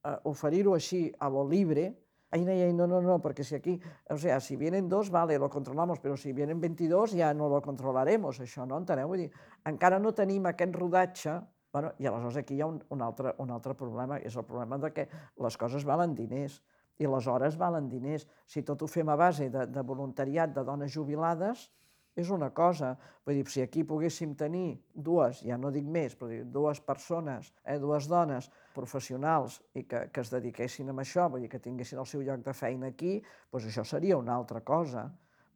eh, oferir-ho així a lo libre, Ay, ay, ay, no, no, no, porque si aquí, o sea, si vienen dos, vale, lo controlamos, pero si vienen 22 ja no lo controlaremos, això, no? Enteneu? Vull dir, encara no tenim aquest rodatge Bueno, I aleshores aquí hi ha un, un, altre, un altre problema, és el problema de que les coses valen diners i les hores valen diners. Si tot ho fem a base de, de voluntariat de dones jubilades, és una cosa. Vull dir, si aquí poguéssim tenir dues, ja no dic més, però dues persones, eh, dues dones professionals i que, que es dediquessin a això, vull dir, que tinguessin el seu lloc de feina aquí, doncs això seria una altra cosa,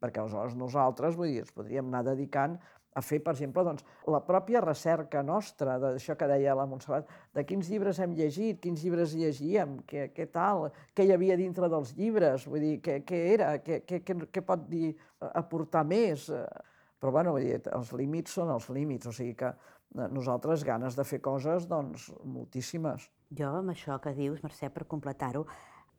perquè aleshores nosaltres, vull dir, ens podríem anar dedicant a fer, per exemple, doncs, la pròpia recerca nostra, d'això que deia la Montserrat, de quins llibres hem llegit, quins llibres llegíem, què, què tal, què hi havia dintre dels llibres, vull dir, què, què era, què, què, què, pot dir, aportar més. Però, bueno, vull dir, els límits són els límits, o sigui que eh, nosaltres ganes de fer coses, doncs, moltíssimes. Jo, amb això que dius, Mercè, per completar-ho,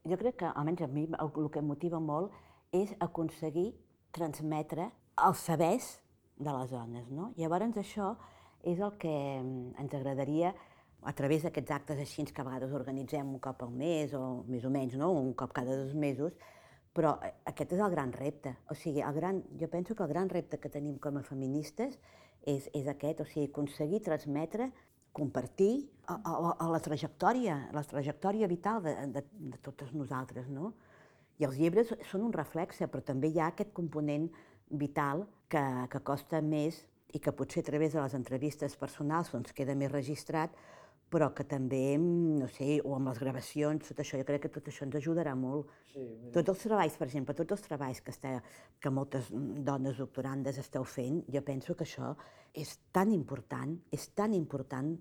jo crec que, almenys a mi, el, el que em motiva molt és aconseguir transmetre els sabers de les dones. No? Llavors això és el que mm, ens agradaria a través d'aquests actes així que a vegades organitzem un cop al mes o més o menys, no? un cop cada dos mesos, però eh, aquest és el gran repte. O sigui, el gran, jo penso que el gran repte que tenim com a feministes és, és aquest, o sigui, aconseguir transmetre, compartir a, a, a la trajectòria, la trajectòria vital de, de, de totes nosaltres, no? I els llibres són un reflexe, però també hi ha aquest component vital que, que costa més i que potser a través de les entrevistes personals doncs, queda més registrat, però que també, no sé, o amb les gravacions, tot això, jo crec que tot això ens ajudarà molt. Sí, tots els treballs, per exemple, tots els treballs que, està, que moltes dones doctorandes esteu fent, jo penso que això és tan important, és tan important,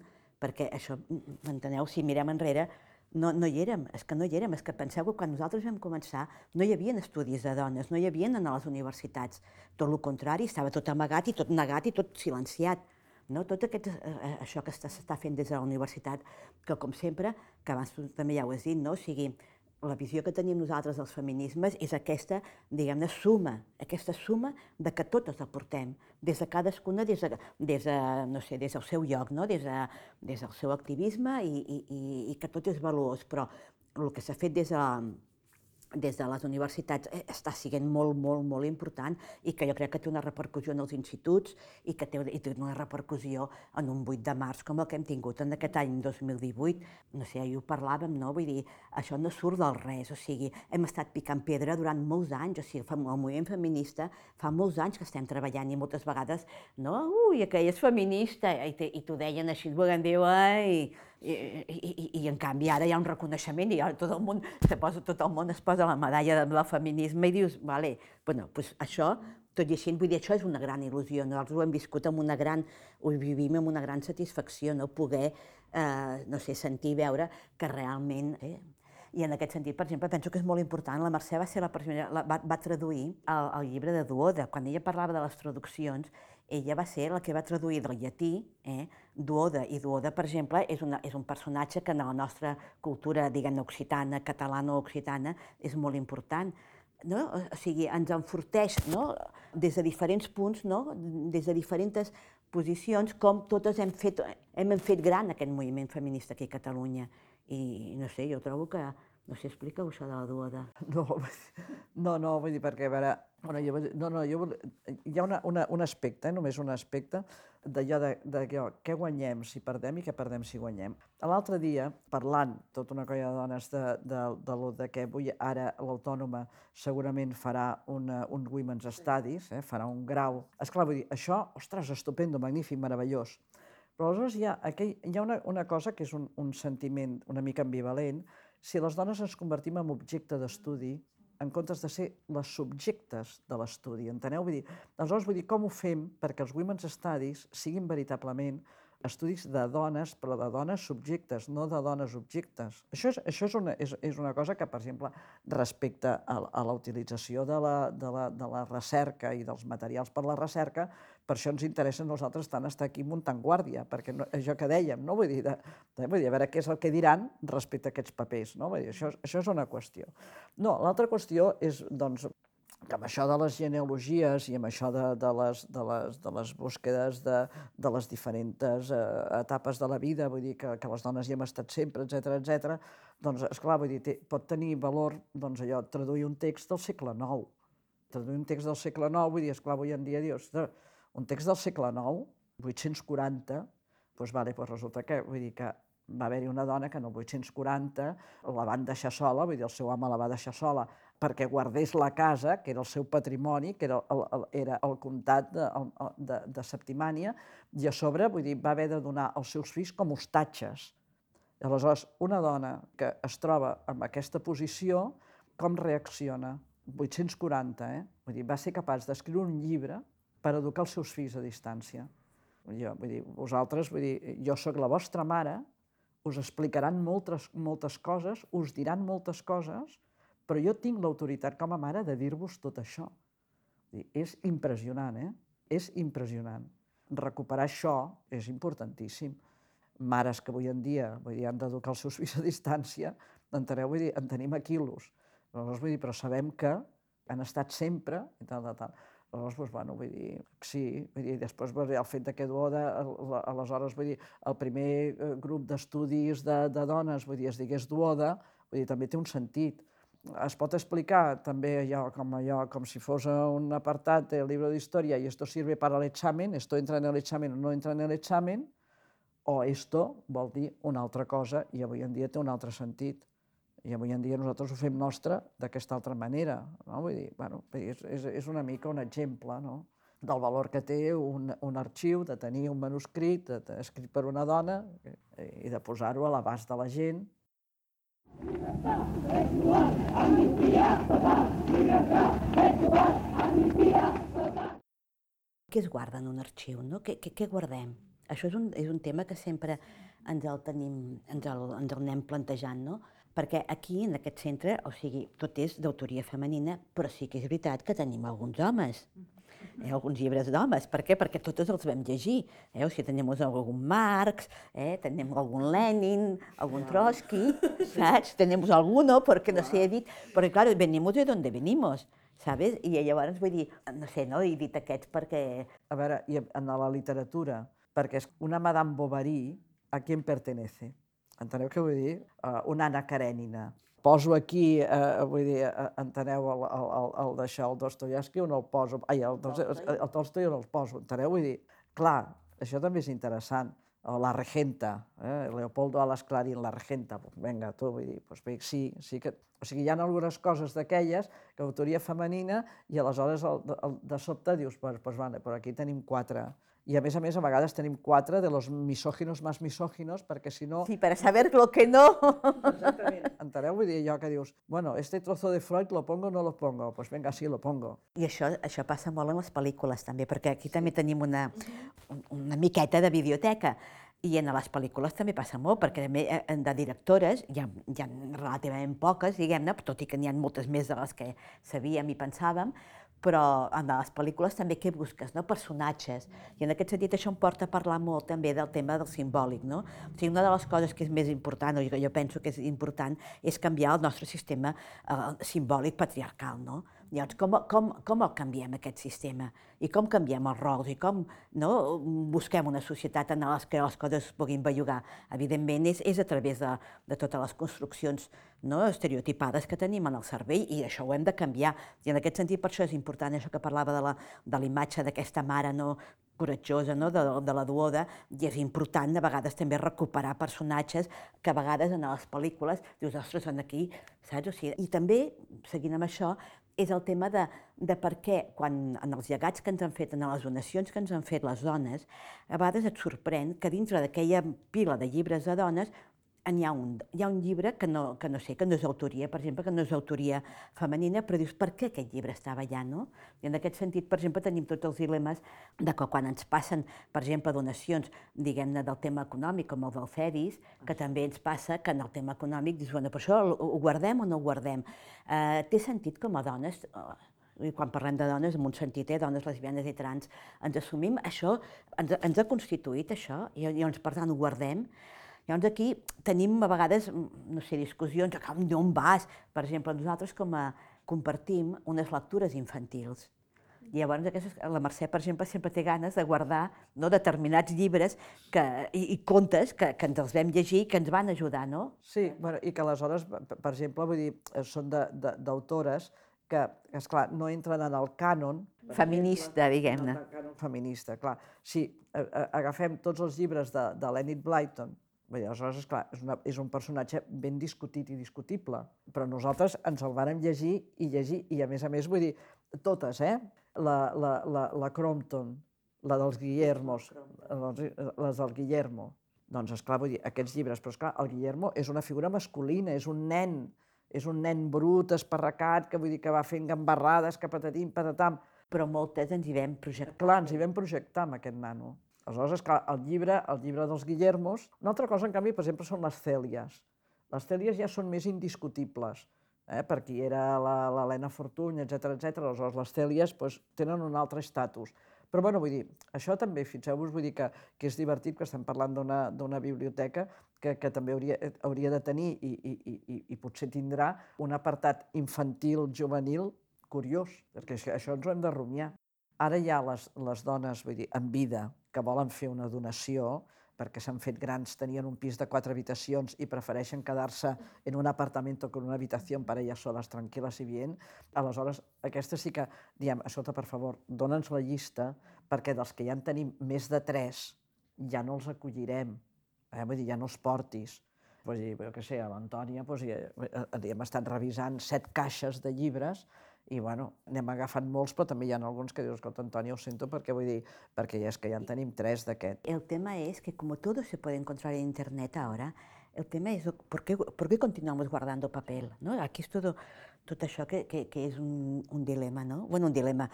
perquè això, m'enteneu, si mirem enrere, no, no hi érem, és que no hi érem, és que penseu que quan nosaltres vam començar no hi havia estudis de dones, no hi havia a les universitats, tot el contrari, estava tot amagat i tot negat i tot silenciat. No? Tot aquest, eh, eh això que s'està fent des de la universitat, que com sempre, que abans també ja ho has dit, no? o sigui, la visió que tenim nosaltres dels feminismes és aquesta, diguem-ne, suma, aquesta suma de que totes aportem, des de cadascuna, des de, des de, no sé, des del seu lloc, no? des, de, des del seu activisme i, i, i, i que tot és valuós, però el que s'ha fet des de, des de les universitats eh, està sent molt, molt, molt important i que jo crec que té una repercussió en els instituts i que té, i té una repercussió en un 8 de març com el que hem tingut en aquest any 2018. No sé, ahir ho parlàvem, no? Vull dir, això no surt del res, o sigui, hem estat picant pedra durant molts anys, o sigui, el moviment feminista fa molts anys que estem treballant i moltes vegades, no? Ui, aquella és feminista, i, t'ho deien així, volent dir, ai, i, i, i, en canvi ara hi ha un reconeixement i ara tot el món, se posa, tot el món es posa la medalla del feminisme i dius, vale, bueno, pues això, tot i així, vull dir, això és una gran il·lusió, nosaltres ho hem viscut amb una gran, ho vivim amb una gran satisfacció, no poder, eh, no sé, sentir, veure que realment... Eh, i en aquest sentit, per exemple, penso que és molt important, la Mercè va ser la persona, va, va traduir el, el llibre de Duoda, quan ella parlava de les traduccions, ella va ser la que va traduir del llatí eh, Duoda, i Duoda, per exemple, és, una, és un personatge que en la nostra cultura, diguem occitana, catalana o occitana, és molt important. No? O sigui, ens enforteix no? des de diferents punts, no? des de diferents posicions, com totes hem fet, hem fet gran aquest moviment feminista aquí a Catalunya. I no sé, jo trobo que no sé, explica això de la duoda. [LAUGHS] No, no, no, vull dir, perquè, a veure, bueno, jo, no, no, jo, hi ha una, una, un aspecte, eh, només un aspecte, d'allò de, de, de què guanyem si perdem i què perdem si guanyem. L'altre dia, parlant tota una colla de dones de, de, de, de, de que avui ara l'autònoma segurament farà una, un Women's Studies, eh, farà un grau. Esclar, vull dir, això, ostres, estupendo, magnífic, meravellós. Però aleshores hi ha, aquell, hi ha una, una cosa que és un, un sentiment una mica ambivalent, si les dones ens convertim en objecte d'estudi, en comptes de ser les subjectes de l'estudi, enteneu? Vull dir, aleshores, vull dir, com ho fem perquè els Women's Studies siguin veritablement estudis de dones, però de dones subjectes, no de dones objectes. Això és, això és, una, és, és una cosa que, per exemple, respecte a, a la utilització de la, de, la, de la recerca i dels materials per la recerca, per això ens interessa a nosaltres tant estar aquí muntant guàrdia, perquè no, això que dèiem, no? vull, dir, de, de, vull dir, a veure què és el que diran respecte a aquests papers. No? Vull dir, això, això és una qüestió. No, l'altra qüestió és, doncs, que amb això de les genealogies i amb això de, de, les, de, les, de les búsquedes de, de les diferents eh, etapes de la vida, vull dir que, que les dones hi hem estat sempre, etc etc. doncs, esclar, vull dir, té, pot tenir valor doncs, allò, traduir un text del segle IX. Traduir un text del segle IX, vull dir, esclar, avui en dia dius, un text del segle IX, 840, doncs, vale, doncs resulta que, vull dir que va haver-hi una dona que en el 840 la van deixar sola, vull dir, el seu home la va deixar sola perquè guardés la casa, que era el seu patrimoni, que era el, el, era el comtat de, de, de Septimània, i a sobre, vull dir, va haver de donar els seus fills com hostatges. Aleshores, una dona que es troba en aquesta posició, com reacciona? 840, eh? Vull dir, va ser capaç d'escriure un llibre per educar els seus fills a distància. Jo, vull dir, vosaltres, vull dir, jo sóc la vostra mare, us explicaran moltes, moltes coses, us diran moltes coses, però jo tinc l'autoritat com a mare de dir-vos tot això. És impressionant, eh? És impressionant. Recuperar això és importantíssim. Mares que avui en dia vull dir, han d'educar els seus fills a distància, enteneu? Vull dir, en tenim a quilos. Aleshores, vull dir, però sabem que han estat sempre i tal, tal, tal. Aleshores, doncs, bueno, vull dir, sí, vull dir, després vull dir, el fet de que Duoda, aleshores, vull dir, el primer eh, grup d'estudis de, de dones, vull dir, es digués Duoda, vull dir, també té un sentit es pot explicar també allò com, allò, com si fos un apartat del llibre d'història i esto sirve para el examen, esto entra en el examen o no entra en el examen, o esto vol dir una altra cosa i avui en dia té un altre sentit. I avui en dia nosaltres ho fem nostre d'aquesta altra manera. No? Vull dir, bueno, és, és, és una mica un exemple no? del valor que té un, un arxiu, de tenir un manuscrit de, de, escrit per una dona eh, i de posar-ho a l'abast de la gent. Què es guarda en un arxiu? No? Què, què, què guardem? Això és un, és un tema que sempre ens el tenim, ens el, ens el anem plantejant, no? Perquè aquí, en aquest centre, o sigui, tot és d'autoria femenina, però sí que és veritat que tenim alguns homes. Eh, alguns llibres d'homes. Per què? Perquè totes els vam llegir. Eh? O sigui, tenim algun Marx, eh? tenim algun Lenin, algun Trotsky, [LAUGHS] saps? Tenim alguno, perquè no sé, he dit, però clar, venimos de donde venimos. ¿sabes? I llavors vull dir, no sé, no? he dit aquests perquè... A veure, i en la literatura, perquè és una Madame Bovary, a qui pertenece? Enteneu què vull dir? Uh, una Anna Karenina, poso aquí, eh, vull dir, eh, enteneu el, el, el, el d'això, el Dostoyevsky o no el poso, ai, el, el, el Tolstoi o no el poso, enteneu? Vull dir, clar, això també és interessant, o la regenta, eh? Leopoldo Alas Clarín, la regenta, pues, venga, tu, vull dir, pues, sí, sí que... O sigui, hi ha algunes coses d'aquelles que autoria femenina i aleshores el, el, de sobte dius, pues, pues, vale, però aquí tenim quatre, i a més a més a vegades tenim quatre de los misòginos més misòginos, perquè si no... Sí, per saber lo que no. Exactament. Enteneu? Vull dir allò que dius, bueno, este trozo de Freud lo pongo o no lo pongo? Pues venga, sí, lo pongo. I això, això passa molt en les pel·lícules també, perquè aquí també tenim una, una miqueta de biblioteca. I en les pel·lícules també passa molt, perquè també eh, de directores hi ha, hi ha relativament poques, diguem-ne, tot i que n'hi ha moltes més de les que sabíem i pensàvem, però en les pel·lícules també què busques, no? personatges. I en aquest sentit això em porta a parlar molt també del tema del simbòlic. No? O sigui, una de les coses que és més important, o que jo penso que és important, és canviar el nostre sistema eh, simbòlic patriarcal. No? Llavors, com, com, com el canviem, aquest sistema? I com canviem els rols? I com no, busquem una societat en què les coses es puguin bellugar? Evidentment, és, és a través de, de totes les construccions no, estereotipades que tenim en el cervell i això ho hem de canviar. I en aquest sentit, per això és important això que parlava de la, de la imatge d'aquesta mare no, coratjosa no? de, de la duoda, i és important a vegades també recuperar personatges que a vegades en les pel·lícules dius, ostres, en aquí, saps? O sigui, I també, seguint amb això, és el tema de, de per què, quan en els llegats que ens han fet, en les donacions que ens han fet les dones, a vegades et sorprèn que dintre d'aquella pila de llibres de dones n'hi ha un, hi ha un llibre que no, que no sé, que no és autoria, per exemple, que no és autoria femenina, però dius, per què aquest llibre estava allà, no? I en aquest sentit, per exemple, tenim tots els dilemes de que quan ens passen, per exemple, donacions, diguem-ne, del tema econòmic, com el del FEDIS, que també ens passa que en el tema econòmic dius, bueno, però això ho guardem o no ho guardem? Eh, té sentit com a dones, i quan parlem de dones, en un sentit, eh, dones lesbianes i trans, ens assumim això, ens, ens ha constituït això, i llavors, per tant, ho guardem, Llavors aquí tenim a vegades, no sé, discussions, d'on vas? Per exemple, nosaltres com a compartim unes lectures infantils. I llavors aquestes, la Mercè, per exemple, sempre té ganes de guardar no, determinats llibres que, i, i contes que, que ens els vam llegir i que ens van ajudar, no? Sí, bueno, i que aleshores, per exemple, vull dir, són d'autores que, esclar, no entren en el cànon... Feminista, diguem-ne. cànon feminista, clar. Si agafem tots els llibres de, de l'Enid Blyton, Bé, aleshores, esclar, és, una, és un personatge ben discutit i discutible, però nosaltres ens el vàrem llegir i llegir, i a més a més, vull dir, totes, eh? La, la, la, la Crompton, la dels Guillermos, les del Guillermo. Doncs, esclar, vull dir, aquests llibres, però esclar, el Guillermo és una figura masculina, és un nen, és un nen brut, esparracat, que vull dir que va fent gambarrades, que patatim, patatam. Però moltes ens hi vam projectar. Clar, ens hi vam projectar amb aquest nano. Aleshores, clar, el llibre, el llibre dels Guillermos... Una altra cosa, en canvi, per exemple, són les cèlies. Les cèlies ja són més indiscutibles, eh? per qui era l'Helena Fortuny, etc etc. Aleshores, les cèlies pues, tenen un altre estatus. Però, bueno, vull dir, això també, fixeu-vos, vull dir que, que és divertit, que estem parlant d'una biblioteca que, que també hauria, hauria de tenir i, i, i, i potser tindrà un apartat infantil, juvenil, curiós, perquè això, ens ho hem de rumiar. Ara ha les, les dones, vull dir, en vida, que volen fer una donació perquè s'han fet grans, tenien un pis de quatre habitacions i prefereixen quedar-se en un apartament con una habitació per elles soles, tranquil·les i bien, aleshores aquestes sí que diem, escolta, per favor, dona'ns la llista perquè dels que ja en tenim més de tres ja no els acollirem, eh? vull dir, ja no els portis. Vull dir, jo què sé, a l'Antònia doncs, ja, eh, hem estat revisant set caixes de llibres i bueno, n'hem agafat molts, però també hi ha alguns que dius, escolta, Antònia, ho sento, perquè vull dir, perquè ja és que ja en tenim tres d'aquest. El tema és que como todo se puede encontrar en internet ahora, el tema és ¿por qué, por qué continuamos guardando papel? ¿no? Aquí és tot, tot això que, que, que és un, un dilema, no? Bueno, un dilema,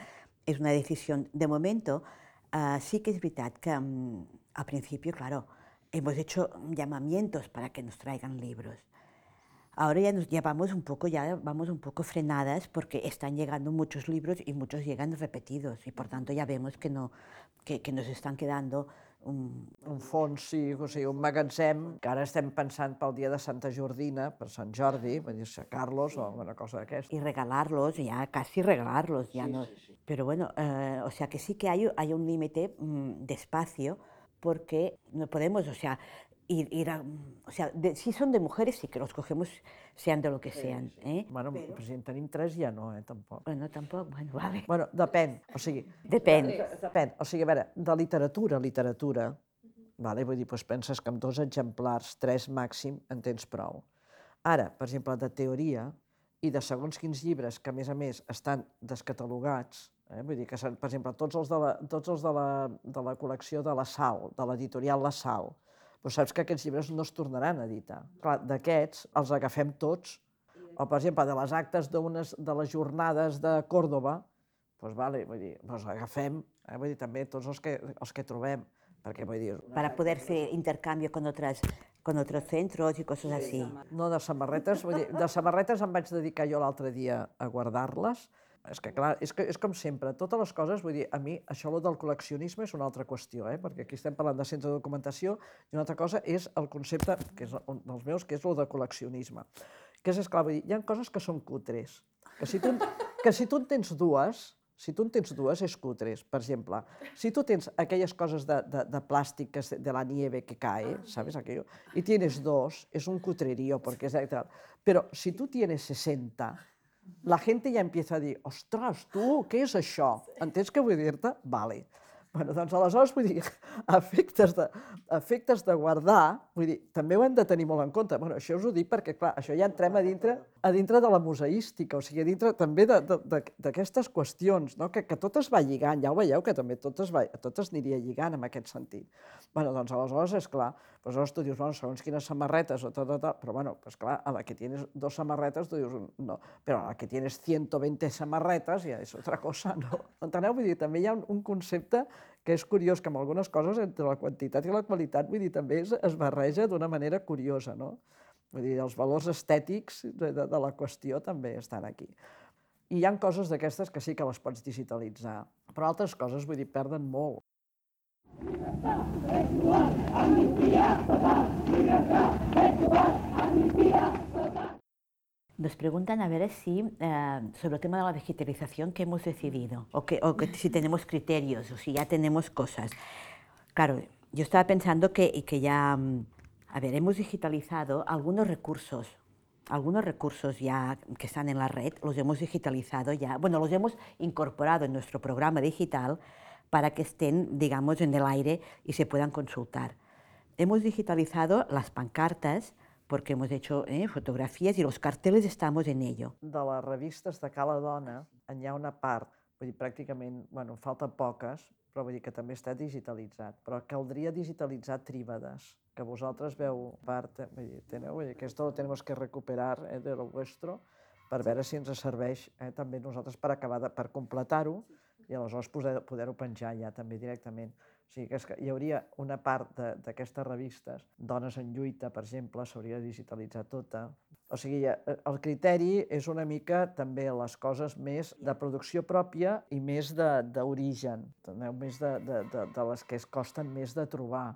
és una decisió. De momento, uh, sí que és veritat que um, al principio, claro, hemos hecho llamamientos para que nos traigan libros. Ahora ya, nos, ya vamos un poco, ya vamos un poco frenadas porque están llegando muchos libros y muchos llegan repetidos y por tanto ya vemos que, no, que, que nos están quedando un... Un fons, sí, o sigui, un magatzem, que ara estem pensant pel dia de Santa Jordina, per Sant Jordi, vull dir, Carlos o una cosa d'aquesta. Y regalarlos, ya casi regalarlos, ya sí, no... Sí, sí. Pero bueno, eh, o sea que sí que hay, hay un límite mmm, de espacio porque no podemos, o sea, ir, ir a, o sea, de, si son de mujeres sí que los cogemos sean de lo que sean. ¿eh? Bueno, Però... si en tenim tres ja no, eh, tampoc. Bueno, tampoc, bueno, vale. Bueno, depèn, o sigui... Depèn. Depèn, o sigui, a veure, de literatura, literatura, vale? vull dir, doncs penses que amb dos exemplars, tres màxim, en tens prou. Ara, per exemple, de teoria i de segons quins llibres que, a més a més, estan descatalogats, eh? vull dir que, per exemple, tots els de la, tots els de la, de la col·lecció de la Sal, de l'editorial La Sal, però saps que aquests llibres no es tornaran a editar. Clar, d'aquests els agafem tots, o per exemple, de les actes de les jornades de Còrdoba, doncs vale, vull dir, doncs agafem, eh, vull dir, també tots els que, els que trobem, perquè vull dir... Para poder fer intercanvi con otras con otros centros y cosas así. No de samarretes, vull dir, de samarretes em vaig dedicar jo l'altre dia a guardar-les, és que, clar, és, que, és com sempre, totes les coses, vull dir, a mi això del col·leccionisme és una altra qüestió, eh? perquè aquí estem parlant de centre de documentació i una altra cosa és el concepte, que és un dels meus, que és el de col·leccionisme. Que és, esclar, vull dir, hi ha coses que són cutres, que si tu, que si tu en tens dues, si tu en tens dues, és cutres. Per exemple, si tu tens aquelles coses de, de, de plàstic de la nieve que cae, ¿sabes aquello? Y tienes dos, es un cutrerío, de tal. Pero si tú tienes 60, la gent ja empieza a dir, ostres, tu, què és això? Entens què vull dir-te? Vale. Bueno, doncs aleshores, vull dir, [LAUGHS] efectes de, efectes de guardar, vull dir, també ho hem de tenir molt en compte. Bueno, això us ho dic perquè, clar, això ja entrem a dintre, a dintre de la museística, o sigui, a dintre també d'aquestes qüestions, no? que, que tot es va lligant, ja ho veieu, que també tot es, va, tot es aniria lligant en aquest sentit. Bueno, doncs aleshores, és clar, doncs aleshores tu dius, bueno, segons quines samarretes o tot, tot, tot però bueno, pues clar, a la que tienes dos samarretes tu dius, no, però a la que tienes 120 samarretes ja és otra cosa, [LAUGHS] no? Enteneu? Vull dir, també hi ha un, un concepte que és curiós, que amb algunes coses, entre la quantitat i la qualitat, vull dir, també es, es barreja d'una manera curiosa, no? Vull dir, els valors estètics de, de, de la qüestió també estan aquí. I hi han coses d'aquestes que sí que les pots digitalitzar, però altres coses, vull dir, perden molt. Nos preguntan a ver si, eh, sobre el tema de la digitalización, ¿qué hemos decidido? O, que, o que si tenemos criterios o si ya tenemos cosas. Claro, yo estaba pensando que, que ya, mm, a ver, hemos digitalizado algunos recursos, algunos recursos ya que están en la red, los hemos digitalizado ya, bueno, los hemos incorporado en nuestro programa digital, para que estén, digamos, en el aire y se puedan consultar. Hemos digitalizado las pancartas porque hemos hecho eh, fotografías y los carteles estamos en ello. De les revistes de Cala Dona, en hi ha una part, vull dir, pràcticament, bueno, falten poques, però vull dir que també està digitalitzat. Però caldria digitalitzar tríbades, que vosaltres veu part, eh, vull dir, teneu, vull dir, que esto lo tenemos que recuperar eh, de lo vuestro, per veure si ens serveix eh, també nosaltres per acabar de, per completar-ho i aleshores poder-ho poder penjar ja també directament. O sigui que, és que hi hauria una part d'aquestes revistes, Dones en lluita, per exemple, s'hauria de digitalitzar tota. O sigui, el criteri és una mica també les coses més de producció pròpia i més d'origen, més de, de, de, de les que es costen més de trobar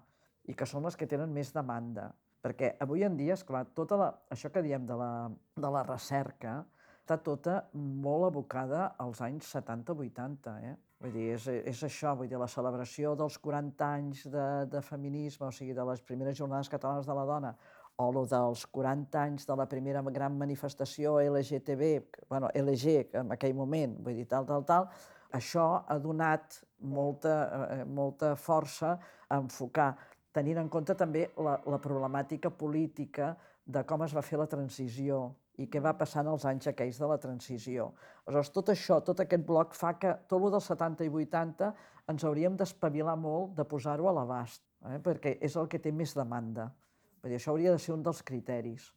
i que són les que tenen més demanda. Perquè avui en dia, esclar, tota la, això que diem de la, de la recerca, està tota molt abocada als anys 70-80, eh? Vull dir, és, és això, vull dir, la celebració dels 40 anys de, de feminisme, o sigui, de les primeres jornades catalanes de la dona, o lo dels 40 anys de la primera gran manifestació LGTB, bueno, LG en aquell moment, vull dir, tal, tal, tal, això ha donat molta, eh, molta força a enfocar, tenint en compte també la, la problemàtica política de com es va fer la transició i què va passar en els anys aquells de la transició. Aleshores, tot això, tot aquest bloc fa que tot el dels 70 i 80 ens hauríem d'espavilar molt de posar-ho a l'abast, eh? perquè és el que té més demanda. Vull dir, això hauria de ser un dels criteris.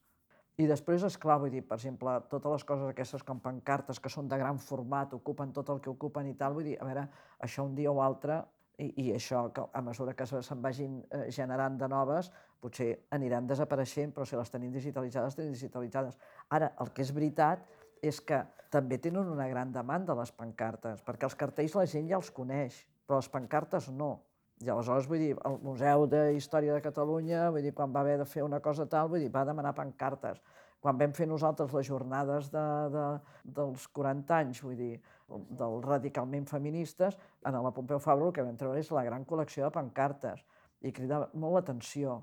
I després, és clar, vull dir, per exemple, totes les coses aquestes com pancartes que són de gran format, ocupen tot el que ocupen i tal, vull dir, a veure, això un dia o altre i, i això, que a mesura que se'n vagin eh, generant de noves, potser aniran desapareixent, però si les tenim digitalitzades, tenim digitalitzades. Ara, el que és veritat és que també tenen una gran demanda les pancartes, perquè els cartells la gent ja els coneix, però les pancartes no. I aleshores, vull dir, el Museu de Història de Catalunya, vull dir, quan va haver de fer una cosa tal, vull dir, va demanar pancartes. Quan vam fer nosaltres les jornades de, de, dels 40 anys, vull dir, dels radicalment feministes, en la Pompeu Fabra el que vam treure és la gran col·lecció de pancartes i crida molt l'atenció.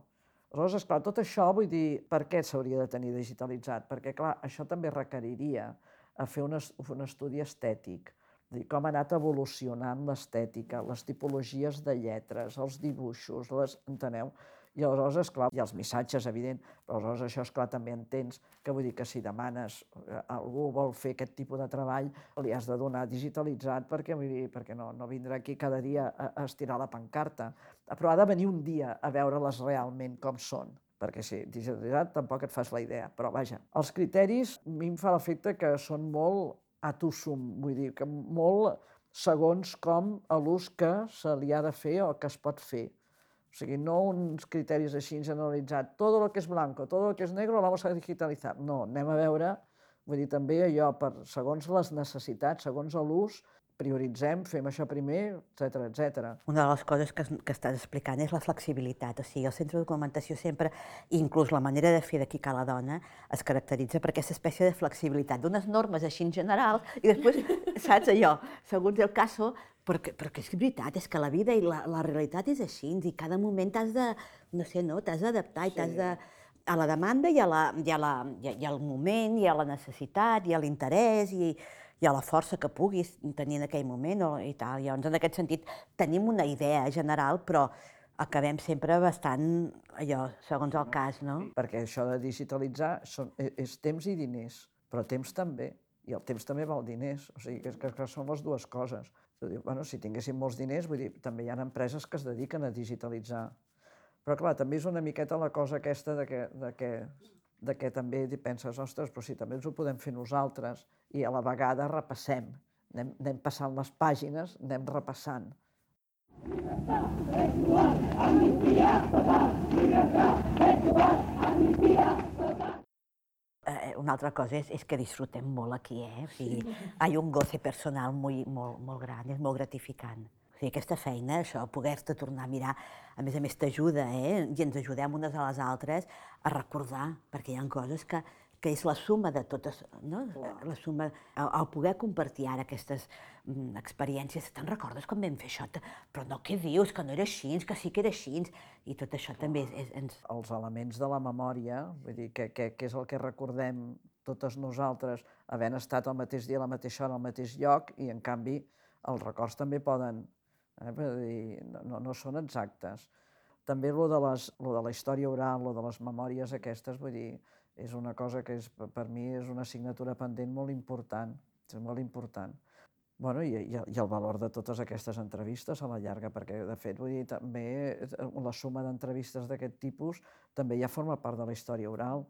Aleshores, esclar, tot això, vull dir, per què s'hauria de tenir digitalitzat? Perquè, clar, això també requeriria a fer un, un estudi estètic, dir, com ha anat evolucionant l'estètica, les tipologies de lletres, els dibuixos, les, enteneu? I aleshores, esclar, i els missatges, evident, però aleshores això, esclar, també entens que vull dir que si demanes, eh, algú vol fer aquest tipus de treball, li has de donar digitalitzat perquè, vull dir, perquè no, no vindrà aquí cada dia a, a estirar la pancarta. Però ha de venir un dia a veure-les realment com són perquè si digitalitzat tampoc et fas la idea, però vaja. Els criteris a mi em fa l'efecte que són molt atusum, vull dir, que molt segons com a l'ús que se li ha de fer o que es pot fer. O sigui, no uns criteris així generalitzats, tot el que és blanc, tot el que és negre lo vamos a digitalitzar. No, anem a veure, vull dir, també allò, per, segons les necessitats, segons l'ús, prioritzem, fem això primer, etc etc. Una de les coses que, que estàs explicant és la flexibilitat. O sigui, el centre de documentació sempre, inclús la manera de fer d'aquí que la dona, es caracteritza per aquesta espècie de flexibilitat, d'unes normes així en general, i després, [LAUGHS] saps allò, segons el cas, perquè, perquè és veritat, és que la vida i la, la realitat és així, i cada moment t'has de, no sé, no, t'has d'adaptar i t'has de a la demanda i, a la, i, a la, i, al moment, i a la necessitat, i a l'interès, i, i a la força que puguis tenir en aquell moment o, i tal. Llavors, en aquest sentit, tenim una idea general, però acabem sempre bastant allò, segons el cas, no? Perquè això de digitalitzar són, e- és temps i diners, però temps també. I el temps també val diners, o sigui, que, que, que són les dues coses. Dius, bueno, si tinguéssim molts diners, vull dir, també hi ha empreses que es dediquen a digitalitzar. Però clar, també és una miqueta la cosa aquesta de que, de que, de que també penses, ostres, però si també ens ho podem fer nosaltres i a la vegada repassem, anem, anem passant les pàgines, anem repassant. Eh, una altra cosa és, és que disfrutem molt aquí, eh? O sigui, hi ha un goce personal muy, molt, molt gran, és molt gratificant. O sigui, aquesta feina, això, poder-te tornar a mirar, a més a més t'ajuda, eh? I ens ajudem unes a les altres a recordar, perquè hi ha coses que, que és la suma de totes, no? La suma, el, el poder compartir ara aquestes mm, experiències. Te'n recordes quan vam fer això? Però no, què dius? Que no era així, que sí que era així. I tot això també és, és, ens... els elements de la memòria, vull dir, que, que, que és el que recordem totes nosaltres, havent estat al mateix dia, a la mateixa hora, al mateix lloc, i en canvi els records també poden, eh, vull dir, no, no, no són exactes. També lo de, les, lo de la història oral, lo de les memòries aquestes, vull dir, és una cosa que és, per mi és una assignatura pendent molt important, és molt important. Bueno, i, i, i el valor de totes aquestes entrevistes a la llarga, perquè de fet, vull dir, també eh, la suma d'entrevistes d'aquest tipus també ja forma part de la història oral.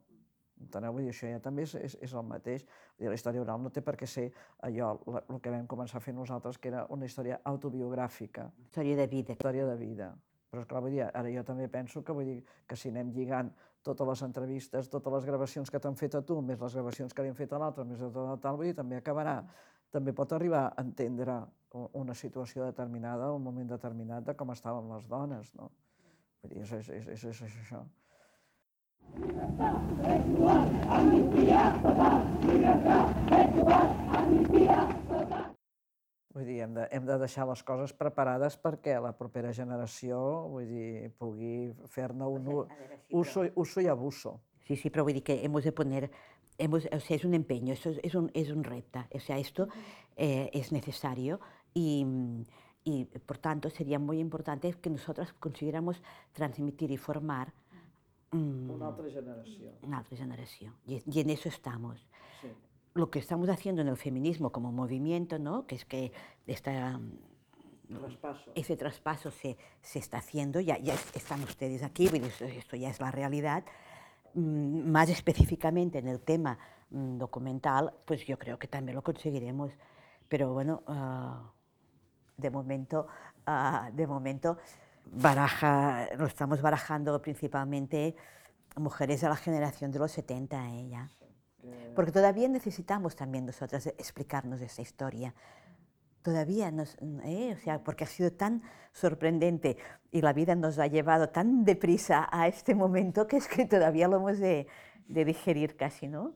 Enteneu? Vull dir, això ja també és, és, és el mateix. Vull dir, la història oral no té per què ser allò, la, el que vam començar a fer nosaltres, que era una història autobiogràfica, Història de vida. història de vida. Però, esclar, vull dir, ara jo també penso que, vull dir, que si anem lligant totes les entrevistes, totes les gravacions que t'han fet a tu, més les gravacions que li han fet a l'altre, més el tal, vull dir, també acabarà, també pot arribar a entendre una situació determinada, un moment determinat de com estaven les dones, no? Vull dir, és, és, és, és, és això. Vull dir, hem de, hem de deixar les coses preparades perquè la propera generació, vull dir, pugui fer-ne un u- uso, uso i abuso. Sí, sí, pero voy a decir que hemos de poner, hemos, o sea, es un empeño, esto es, un, es un repta, o sea, esto eh, es necesario y, mm, y, por tanto sería muy importante que nosotras consiguiéramos transmitir y formar mm, Una altra generació. una altra generación. Y, y en eso estamos. Sí. Lo que estamos haciendo en el feminismo como movimiento, ¿no? que es que esta, Traspaso. ese traspaso se, se está haciendo, ya, ya es- están ustedes aquí, esto, ya es la realidad. Mm, Más específicamente en el tema mm, documental, pues yo creo que también lo conseguiremos. Pero bueno, ah, de momento, ah, de momento baraja, lo estamos barajando principalmente mujeres de la generación de los 70, ¿eh? Porque todavía necesitamos también nosotras explicarnos esa historia. Todavía nos, ¿eh? o sea, porque ha sido tan sorprendente y la vida nos ha llevado tan deprisa a este momento que es que todavía lo hemos de, de digerir casi, ¿no?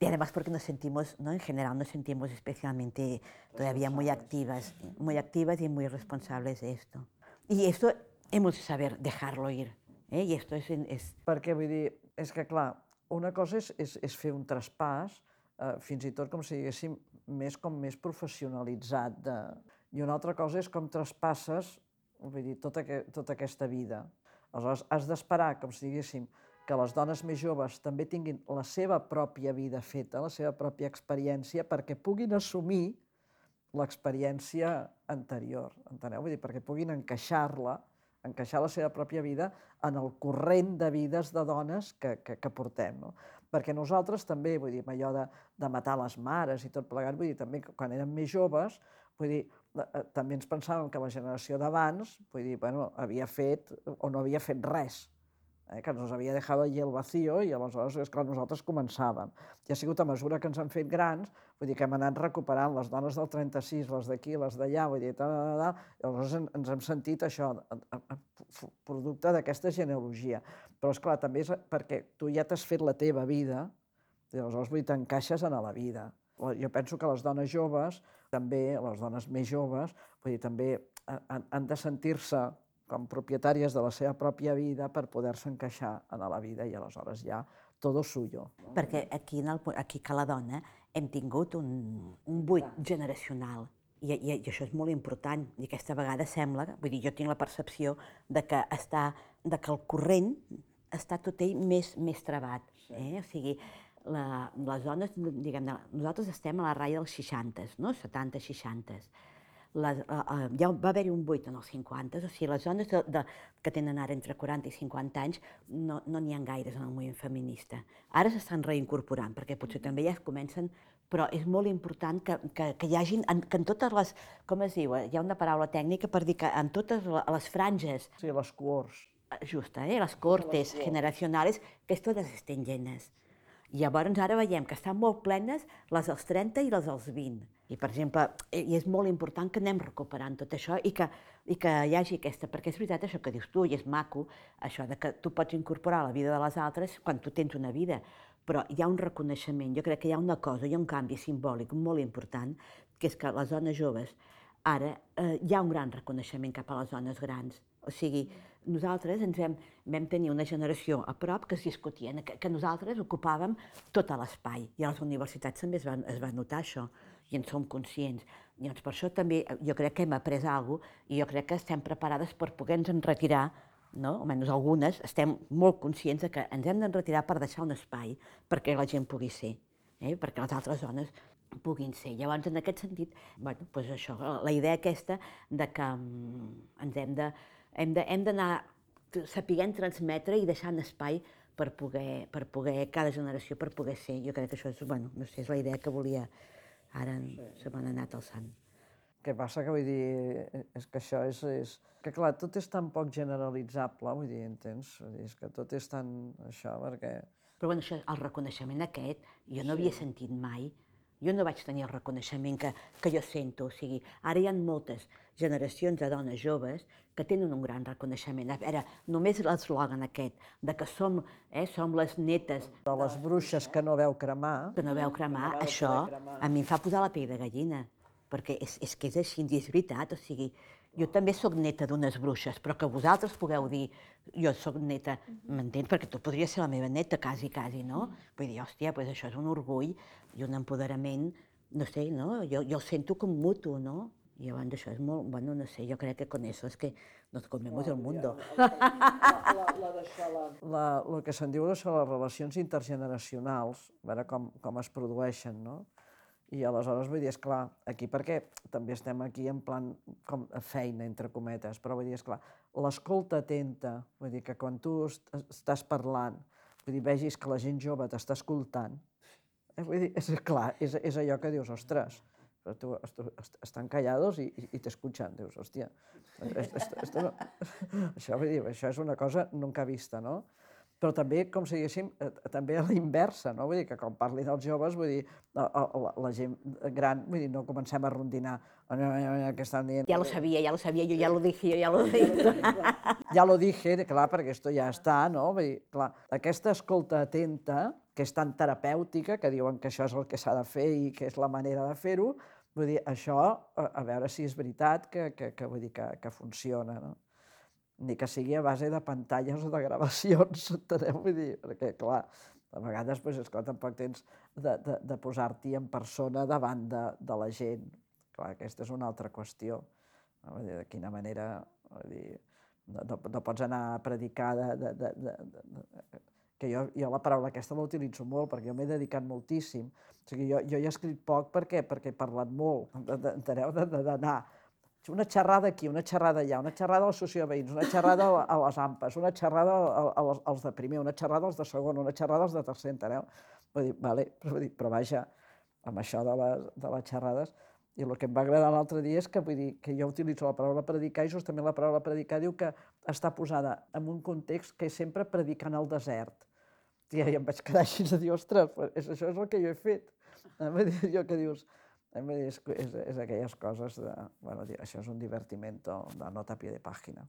Y además porque nos sentimos, ¿no? en general nos sentimos especialmente todavía muy activas, muy activas y muy responsables de esto. Y esto hemos de saber dejarlo ir. ¿eh? Y esto es, es Perquè, vull dir, és que, clar, una cosa és, és, és fer un traspàs, eh, fins i tot, com si diguéssim, més com més professionalitzat, de... i una altra cosa és com traspasses, vull dir, tota, que, tota aquesta vida. Aleshores, has d'esperar, com si diguéssim, que les dones més joves també tinguin la seva pròpia vida feta, la seva pròpia experiència, perquè puguin assumir l'experiència anterior, enteneu? Vull dir, perquè puguin encaixar-la, encaixar la seva pròpia vida en el corrent de vides de dones que, que, que portem. No? Perquè nosaltres també, vull dir, allò de, de matar les mares i tot plegat, vull dir, també quan érem més joves, vull dir, eh, també ens pensàvem que la generació d'abans, vull dir, bueno, havia fet o no havia fet res, eh, que ens havia deixat allí el vacío i aleshores és clar, nosaltres començàvem. I ha sigut a mesura que ens han fet grans, vull dir que hem anat recuperant les dones del 36, les d'aquí, les d'allà, vull dir, tal, tal, tal, i aleshores en- ens hem sentit això, producte d'aquesta genealogia. Però és clar, també és perquè tu ja t'has fet la teva vida, i aleshores vull dir, t'encaixes en la vida. Jo penso que les dones joves, també, les dones més joves, vull dir, també ha- han, han de sentir-se com propietàries de la seva pròpia vida per poder-se encaixar en la vida i aleshores ja todo suyo. perquè aquí, en el, aquí que la dona hem tingut un, un buit generacional. I, i, I això és molt important. I aquesta vegada sembla, vull dir, jo tinc la percepció de que, està, de que el corrent està tot ell més, més trebat. Eh? O sigui, la, les dones, diguem nosaltres estem a la ratlla dels 60, no? 70, 60 les, uh, uh, ja va haver-hi un buit en els 50, o sigui, les dones de, de, que tenen ara entre 40 i 50 anys no n'hi no ha gaires en el moviment feminista. Ara s'estan reincorporant, perquè potser també ja es comencen, però és molt important que, que, que hi hagin, en, que en totes les, com es diu, hi ha una paraula tècnica per dir que en totes les franges... Sí, les cohorts. Justa, eh? les cortes generacionals, que totes estén llenes. Llavors ara veiem que estan molt plenes les dels 30 i les dels 20. I, per exemple, i és molt important que anem recuperant tot això i que, i que hi hagi aquesta, perquè és veritat això que dius tu, i és maco, això de que tu pots incorporar la vida de les altres quan tu tens una vida, però hi ha un reconeixement, jo crec que hi ha una cosa, hi ha un canvi simbòlic molt important, que és que les dones joves, ara eh, hi ha un gran reconeixement cap a les dones grans. O sigui, nosaltres ens vam, vam tenir una generació a prop que es discutien, que, que nosaltres ocupàvem tot l'espai, i a les universitats també es va, es va notar això, i en som conscients. Llavors, per això també jo crec que hem après alguna cosa, i jo crec que estem preparades per poder-nos retirar, no? almenys algunes, estem molt conscients de que ens hem d'enretirar per deixar un espai perquè la gent pugui ser, eh? perquè les altres dones puguin ser. Llavors, en aquest sentit, bueno, doncs això, la idea aquesta de que um, ens hem de hem d'anar sapiguent transmetre i deixant espai per poder, per poder, cada generació per poder ser. Jo crec que això és, bueno, no sé, és la idea que volia, ara sí. se m'han anat alçant. Què passa que vull dir, és que això és, és... Que clar, tot és tan poc generalitzable, vull dir, entens? Vull dir, és que tot és tan això, perquè... Però bueno, això, el reconeixement aquest, jo no sí. havia sentit mai jo no vaig tenir el reconeixement que, que jo sento. O sigui, ara hi ha moltes generacions de dones joves que tenen un gran reconeixement. A veure, només l'eslògan aquest, de que som, eh, som les netes... De les bruixes que no veu cremar. Que no veu cremar, no això cremar. a mi em fa posar la pell de gallina, perquè és, és que és així, és veritat, o sigui, jo també sóc neta d'unes bruixes, però que vosaltres pugueu dir jo sóc neta, m'entens? Perquè tu podries ser la meva neta, quasi, quasi, no? Vull dir, hòstia, doncs això és un orgull i un empoderament, no sé, no? Jo, jo el sento com mutu, no? I llavors això és molt, bueno, no sé, jo crec que con eso es que nos comemos el mundo. La, la, la, la, que se'n diu això, les relacions intergeneracionals, a veure com, com es produeixen, no? I aleshores vull dir, esclar, aquí perquè també estem aquí en plan com a feina, entre cometes, però vull dir, esclar, l'escolta atenta, vull dir que quan tu estàs parlant, vull dir, vegis que la gent jove t'està escoltant, eh, vull dir, és clar, és, és allò que dius, ostres, tu, estan callados i, i, t'escuchan, dius, hòstia, esto, esto, esto no, [LAUGHS] això, vull dir, això és una cosa nunca vista, no? però també, com si diguéssim, eh, també a la inversa, no? Vull dir que quan parli dels joves, vull dir, la, la, la gent gran, vull dir, no comencem a rondinar que estan dient... Ja lo sabia, ja lo sabia, jo ja lo dije, jo ja lo dije. ja lo dije, clar, perquè esto ja està, no? Vull dir, clar, aquesta escolta atenta, que és tan terapèutica, que diuen que això és el que s'ha de fer i que és la manera de fer-ho, vull dir, això, a, veure si és veritat que, que, que, vull dir, que, que funciona, no? ni que sigui a base de pantalles o de gravacions, [LAUGHS] enteneu? Vull dir, perquè, clar, a vegades, doncs, esclar, tampoc tens de, de, de posar-t'hi en persona davant de, de la gent. Clar, aquesta és una altra qüestió. No? Vull dir, de quina manera... Vull dir, no, no, no pots anar a predicar de, de, de, de, de, que jo, jo la paraula aquesta la utilitzo molt, perquè jo m'he dedicat moltíssim. O sigui, jo, jo he escrit poc perquè, perquè he parlat molt, [LAUGHS] enteneu, d'anar una xerrada aquí, una xerrada allà, una xerrada als socioveïns, una xerrada a les AMPAs, una xerrada als de primer, una xerrada als de segon, una xerrada als de tercer, enteneu? Vull dir, vale, però, vull dir, però vaja, amb això de les, de les xerrades, i el que em va agradar l'altre dia és que, vull dir, que jo utilitzo la paraula predicar i justament la paraula predicar diu que està posada en un context que és sempre predicant al desert. I em vaig quedar així de dir, ostres, això és el que jo he fet. Vull dir, jo que dius, és, és, és aquelles coses de, bueno, això és un divertimento de nota a pie de pàgina.